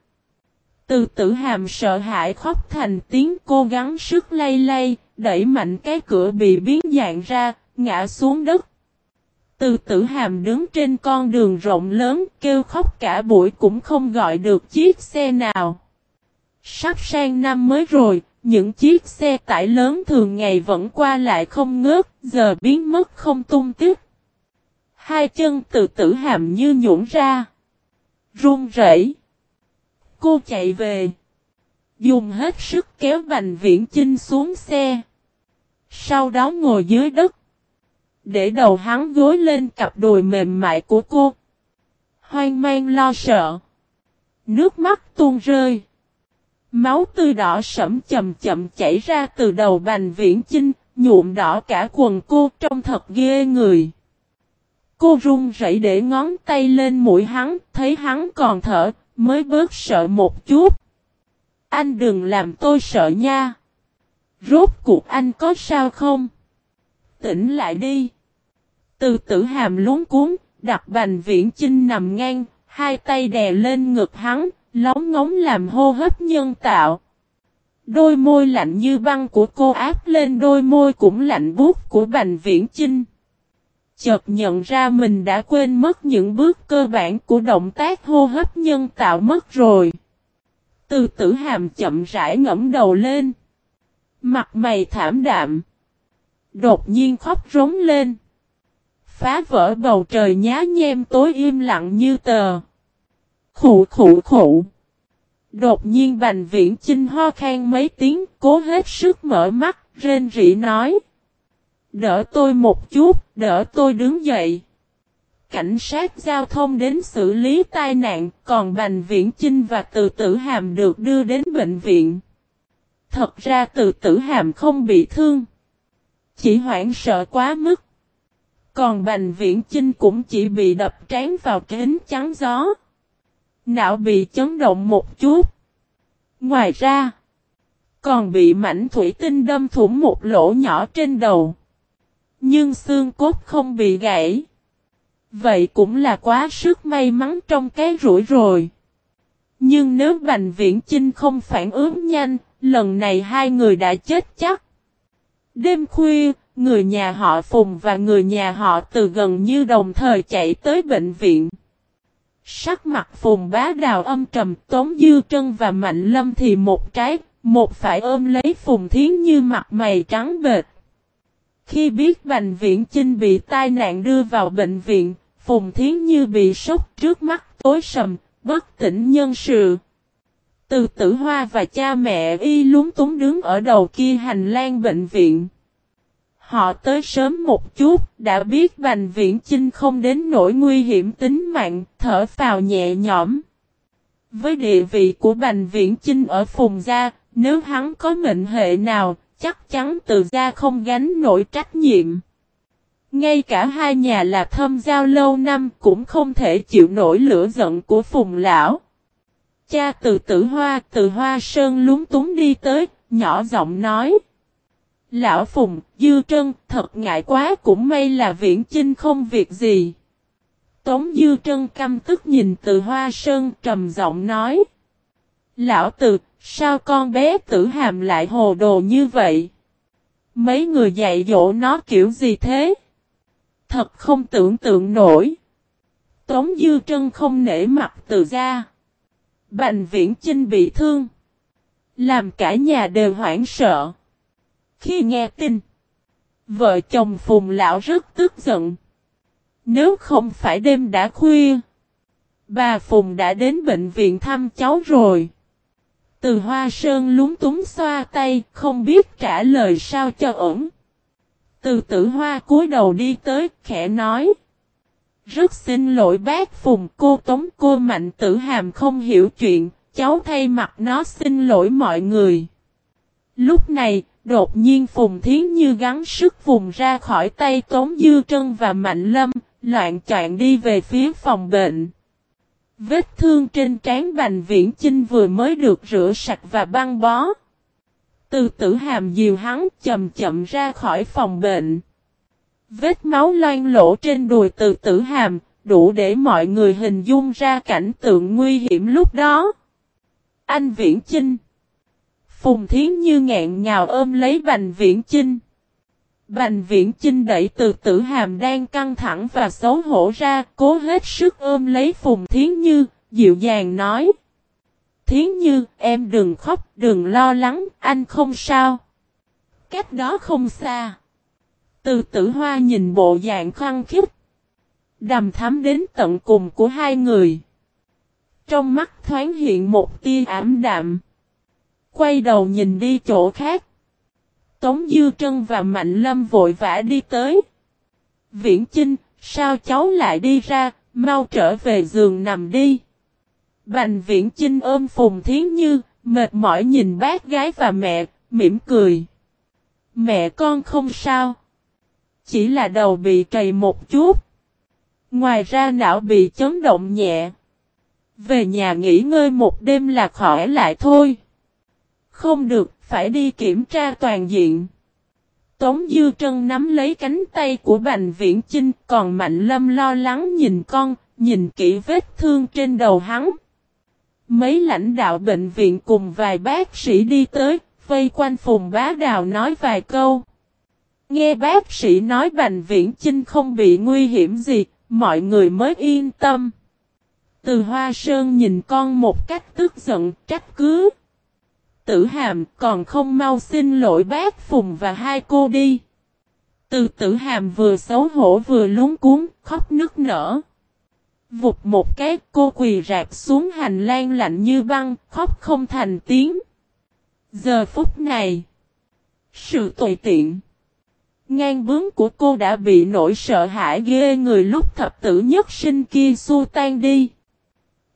Từ tử hàm sợ hãi khóc thành tiếng cố gắng sức lay lay, đẩy mạnh cái cửa bị biến dạng ra, ngã xuống đất. Từ tử hàm đứng trên con đường rộng lớn kêu khóc cả buổi cũng không gọi được chiếc xe nào. Sắp sang năm mới rồi, những chiếc xe tải lớn thường ngày vẫn qua lại không ngớt, giờ biến mất không tung tích. Hai chân từ tử hàm như nhũn ra. Run rẩy. Cô chạy về. Dùng hết sức kéo Bành Viễn Chinh xuống xe. Sau đó ngồi dưới đất. Để đầu hắn gối lên cặp đùi mềm mại của cô. Hoang mang lo sợ. Nước mắt tuôn rơi. Máu tươi đỏ sẫm chậm chậm chảy ra từ đầu Bành Viễn Chinh, nhuộm đỏ cả quần cô trông thật ghê người. Cô run rẩy để ngón tay lên mũi hắn, thấy hắn còn thở, mới bớt sợ một chút. Anh đừng làm tôi sợ nha. Rốt cuộc anh có sao không? Tỉnh lại đi. Từ tử hàm lún cuốn, đặt bành viễn chinh nằm ngang, hai tay đè lên ngực hắn, lóng ngóng làm hô hấp nhân tạo. Đôi môi lạnh như băng của cô áp lên đôi môi cũng lạnh buốt của Bành Viễn Chinh. Chợt nhận ra mình đã quên mất những bước cơ bản của động tác hô hấp nhân tạo mất rồi. Từ tử hàm chậm rãi ngẫm đầu lên. Mặt mày thảm đạm. Đột nhiên khóc rống lên. Phá vỡ bầu trời nhá nhem tối im lặng như tờ. Khủ khủ khủ. Đột nhiên Bành Viễn Chinh ho khan mấy tiếng, cố hết sức mở mắt, rên rỉ nói. Đỡ tôi một chút, đỡ tôi đứng dậy. Cảnh sát giao thông đến xử lý tai nạn, còn Bành Viễn Chinh và Từ Tử Hàm được đưa đến bệnh viện. Thật ra Từ Tử Hàm không bị thương. Chỉ hoảng sợ quá mức. Còn Bành Viễn Chinh cũng chỉ bị đập trán vào kính trắng gió. Não bị chấn động một chút. Ngoài ra, còn bị mảnh thủy tinh đâm thủng một lỗ nhỏ trên đầu. Nhưng xương cốt không bị gãy. Vậy cũng là quá sức may mắn trong cái rủi rồi. Nhưng nếu Bành Viễn Chinh không phản ứng nhanh, lần này hai người đã chết chắc. Đêm khuya, người nhà họ Phùng và người nhà họ Từ gần như đồng thời chạy tới bệnh viện. Sắc mặt Phùng bá đào âm trầm Tống Dư Trân và Mạnh Lâm thì một trái, một phải ôm lấy Phùng Thiến như mặt mày trắng bệt. Khi biết Bành Viễn Chinh bị tai nạn đưa vào bệnh viện, Phùng Thiến như bị sốc trước mắt tối sầm, bất tỉnh nhân sự. Từ tử hoa và cha mẹ y lúng túng đứng ở đầu kia hành lang bệnh viện. Họ tới sớm một chút, đã biết Bành Viễn Chinh không đến nỗi nguy hiểm tính mạng, thở phào nhẹ nhõm. Với địa vị của Bành Viễn Chinh ở Phùng Gia, nếu hắn có mệnh hệ nào, chắc chắn từ gia không gánh nổi trách nhiệm. Ngay cả hai nhà là thâm giao lâu năm cũng không thể chịu nổi lửa giận của Phùng Lão. Cha từ tử hoa, từ hoa sơn lúng túng đi tới, nhỏ giọng nói. Lão Phùng, Dư Trân, thật ngại quá cũng may là viễn chinh không việc gì. Tống Dư Trân căm tức nhìn từ hoa sơn trầm giọng nói. Lão từ, sao con bé tử hàm lại hồ đồ như vậy? Mấy người dạy dỗ nó kiểu gì thế? Thật không tưởng tượng nổi. Tống Dư Trân không nể mặt từ ra. Bành viễn chinh bị thương. Làm cả nhà đều hoảng sợ. Khi nghe tin, vợ chồng Phùng Lão rất tức giận. Nếu không phải đêm đã khuya, bà Phùng đã đến bệnh viện thăm cháu rồi. Từ Hoa Sơn lúng túng xoa tay, không biết trả lời sao cho ổn. Từ tử hoa cúi đầu đi tới, khẽ nói. Rất xin lỗi bác Phùng cô tống cô mạnh tử hàm không hiểu chuyện, cháu thay mặt nó xin lỗi mọi người. Lúc này, đột nhiên Phùng Thiến Như gắn sức vùng ra khỏi tay Tống Dư Trân và Mạnh Lâm, loạn choạng đi về phía phòng bệnh. Vết thương trên trán Bành Viễn Chinh vừa mới được rửa sạch và băng bó. Từ tử hàm diều hắn chậm chậm ra khỏi phòng bệnh. Vết máu loang lỗ trên đùi từ tử hàm, đủ để mọi người hình dung ra cảnh tượng nguy hiểm lúc đó. Anh Viễn Chinh Phùng Thiến Như ngẹn ngào ôm lấy Bành Viễn Chinh. Bành Viễn Chinh đẩy từ tử hàm đang căng thẳng và xấu hổ ra, cố hết sức ôm lấy Phùng Thiến Như, dịu dàng nói. Thiến Như, em đừng khóc, đừng lo lắng, anh không sao. Cách đó không xa. Từ tử hoa nhìn bộ dạng khăn khiếp. Đầm thắm đến tận cùng của hai người. Trong mắt thoáng hiện một tia ảm đạm. Quay đầu nhìn đi chỗ khác. Tống Dư Trân và Mạnh Lâm vội vã đi tới. Viễn Chinh, sao cháu lại đi ra, mau trở về giường nằm đi. Bành Viễn Chinh ôm Phùng Thiến Như, mệt mỏi nhìn bác gái và mẹ, mỉm cười. Mẹ con không sao. Chỉ là đầu bị trầy một chút. Ngoài ra não bị chấn động nhẹ. Về nhà nghỉ ngơi một đêm là khỏi lại thôi. Không được, phải đi kiểm tra toàn diện. Tống Dư Trân nắm lấy cánh tay của Bành Viễn Chinh, còn Mạnh Lâm lo lắng nhìn con, nhìn kỹ vết thương trên đầu hắn. Mấy lãnh đạo bệnh viện cùng vài bác sĩ đi tới, vây quanh Phùng Bá Đào nói vài câu. Nghe bác sĩ nói Bành Viễn Chinh không bị nguy hiểm gì, mọi người mới yên tâm. Từ Hoa Sơn nhìn con một cách tức giận trách cứ. Tử hàm còn không mau xin lỗi bác Phùng và hai cô đi. Từ tử hàm vừa xấu hổ vừa lúng cuốn, khóc nức nở. Vụt một cái cô quỳ rạp xuống hành lang lạnh như băng, khóc không thành tiếng. Giờ phút này, sự tồi tiện, ngang bướng của cô đã bị nỗi sợ hãi ghê người lúc thập tử nhất sinh kia xua tan đi.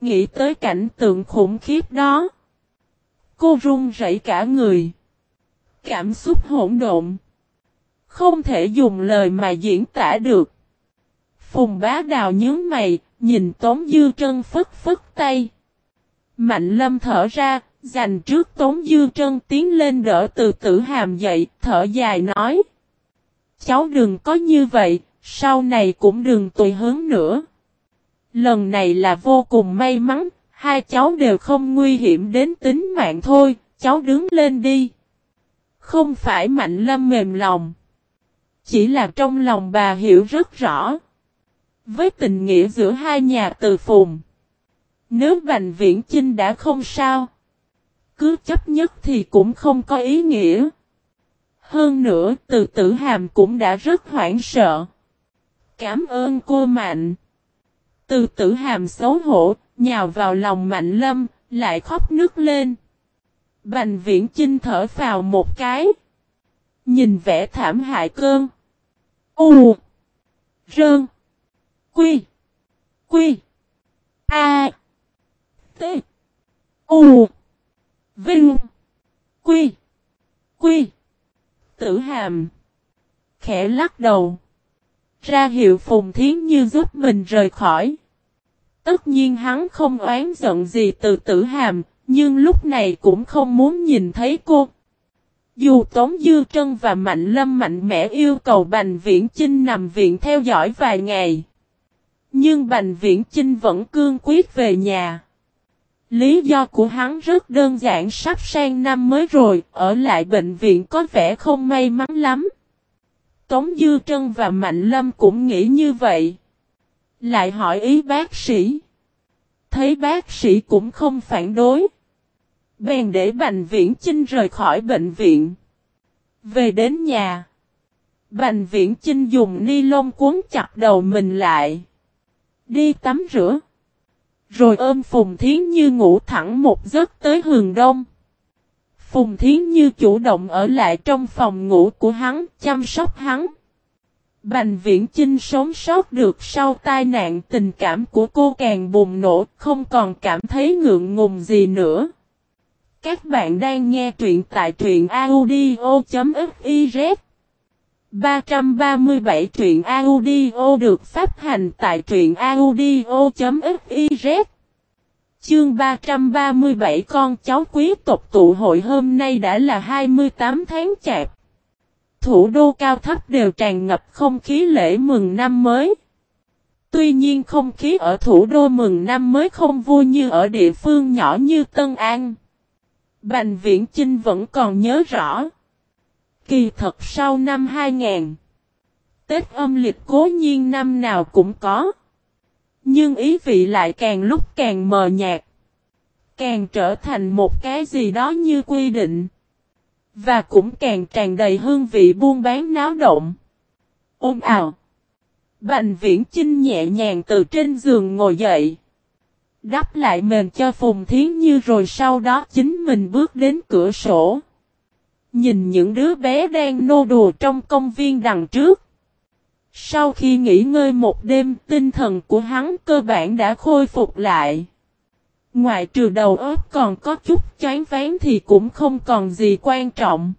Nghĩ tới cảnh tượng khủng khiếp đó. Cô run rẩy cả người. Cảm xúc hỗn độn. Không thể dùng lời mà diễn tả được. Phùng bá đào nhướng mày, nhìn Tống Dư Trân phức phức tay. Mạnh lâm thở ra, dành trước Tống Dư Trân tiến lên đỡ từ tử hàm dậy, thở dài nói. Cháu đừng có như vậy, sau này cũng đừng tùy hướng nữa. Lần này là vô cùng may mắn, hai cháu đều không nguy hiểm đến tính mạng thôi, cháu đứng lên đi. Không phải mạnh lâm mềm lòng. Chỉ là trong lòng bà hiểu rất rõ. Với tình nghĩa giữa hai nhà từ phùng. Nếu Bành Viễn Chinh đã không sao. Cứ chấp nhất thì cũng không có ý nghĩa. Hơn nữa từ tử hàm cũng đã rất hoảng sợ. Cảm ơn cô Mạnh. Từ tử hàm xấu hổ, nhào vào lòng Mạnh Lâm, lại khóc nức lên. Bành viễn chinh thở vào một cái. Nhìn vẻ thảm hại cơn. U. Rơn. Quy. Quy. A. T. U. Vinh. Quy. Quy. Tử hàm. Khẽ lắc đầu. Ra hiệu Phùng Thiến Như giúp mình rời khỏi. Tất nhiên hắn không oán giận gì từ tử hàm, nhưng lúc này cũng không muốn nhìn thấy cô. Dù Tống Dư Trân và Mạnh Lâm mạnh mẽ yêu cầu Bành Viễn Chinh nằm viện theo dõi vài ngày. Nhưng Bành Viễn Chinh vẫn cương quyết về nhà. Lý do của hắn rất đơn giản sắp sang năm mới rồi, ở lại bệnh viện có vẻ không may mắn lắm. Tống Dư Trân và Mạnh Lâm cũng nghĩ như vậy. Lại hỏi ý bác sĩ. Thấy bác sĩ cũng không phản đối. Bèn để Bành Viễn Chinh rời khỏi bệnh viện. Về đến nhà. Bành Viễn Chinh dùng ni lông cuốn chặt đầu mình lại. Đi tắm rửa. Rồi ôm Phùng Thiến Như ngủ thẳng một giấc tới hường đông. Phùng Thiến Như chủ động ở lại trong phòng ngủ của hắn, chăm sóc hắn. Bành viễn Trinh sống sót được sau tai nạn tình cảm của cô càng bùng nổ, không còn cảm thấy ngượng ngùng gì nữa. Các bạn đang nghe truyện tại truyện audio.fif 337 truyện audio được phát hành tại truyện audio.fiz Chương 337 con cháu quý tộc tụ hội hôm nay đã là 28 tháng chạp. Thủ đô cao thấp đều tràn ngập không khí lễ mừng năm mới. Tuy nhiên không khí ở thủ đô mừng năm mới không vui như ở địa phương nhỏ như Tân An. Bành Viễn Chinh vẫn còn nhớ rõ. Kỳ thật sau năm 2000, Tết âm lịch cố nhiên năm nào cũng có. Nhưng ý vị lại càng lúc càng mờ nhạt. Càng trở thành một cái gì đó như quy định. Và cũng càng tràn đầy hương vị buôn bán náo động. Ôm ào. Bành viễn chinh nhẹ nhàng từ trên giường ngồi dậy. Đắp lại mền cho Phùng Thiến Như rồi sau đó chính mình bước đến cửa sổ. Nhìn những đứa bé đang nô đùa trong công viên đằng trước. Sau khi nghỉ ngơi một đêm, tinh thần của hắn cơ bản đã khôi phục lại. Ngoại trừ đầu óc còn có chút chán ván thì cũng không còn gì quan trọng.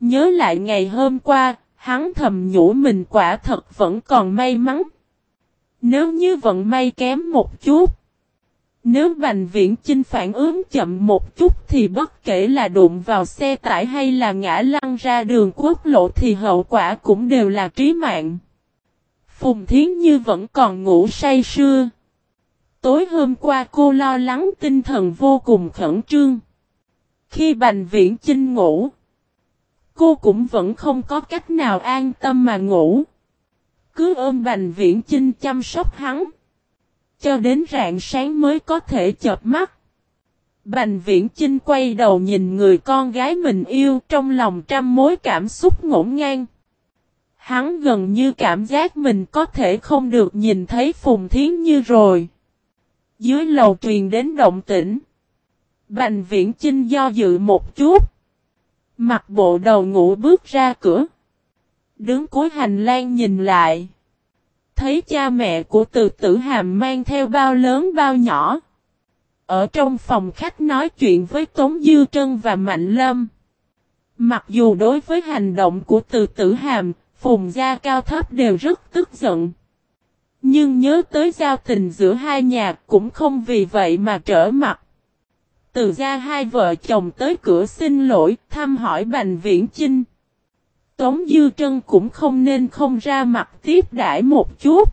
Nhớ lại ngày hôm qua, hắn thầm nhủ mình quả thật vẫn còn may mắn. Nếu như vận may kém một chút. Nếu Bành Viễn Chinh phản ứng chậm một chút thì bất kể là đụng vào xe tải hay là ngã lăn ra đường quốc lộ thì hậu quả cũng đều là trí mạng. Phùng Thiến Như vẫn còn ngủ say sưa. Tối hôm qua cô lo lắng tinh thần vô cùng khẩn trương. Khi Bành Viễn Chinh ngủ, cô cũng vẫn không có cách nào an tâm mà ngủ. Cứ ôm Bành Viễn Chinh chăm sóc hắn. Cho đến rạng sáng mới có thể chợp mắt. Bành Viễn Chinh quay đầu nhìn người con gái mình yêu trong lòng trăm mối cảm xúc ngổn ngang. Hắn gần như cảm giác mình có thể không được nhìn thấy Phùng Thiến Như rồi. Dưới lầu truyền đến động tĩnh. Bành Viễn Chinh do dự một chút. mặc bộ đầu ngủ bước ra cửa. Đứng cuối hành lang nhìn lại. Thấy cha mẹ của từ tử hàm mang theo bao lớn bao nhỏ. Ở trong phòng khách nói chuyện với Tống Dư Trân và Mạnh Lâm. Mặc dù đối với hành động của từ tử hàm, Phùng Gia Cao Thấp đều rất tức giận. Nhưng nhớ tới giao tình giữa hai nhà cũng không vì vậy mà trở mặt. Từ ra hai vợ chồng tới cửa xin lỗi, thăm hỏi Bành Viễn Chinh. Tống Dư Trân cũng không nên không ra mặt tiếp đãi một chút.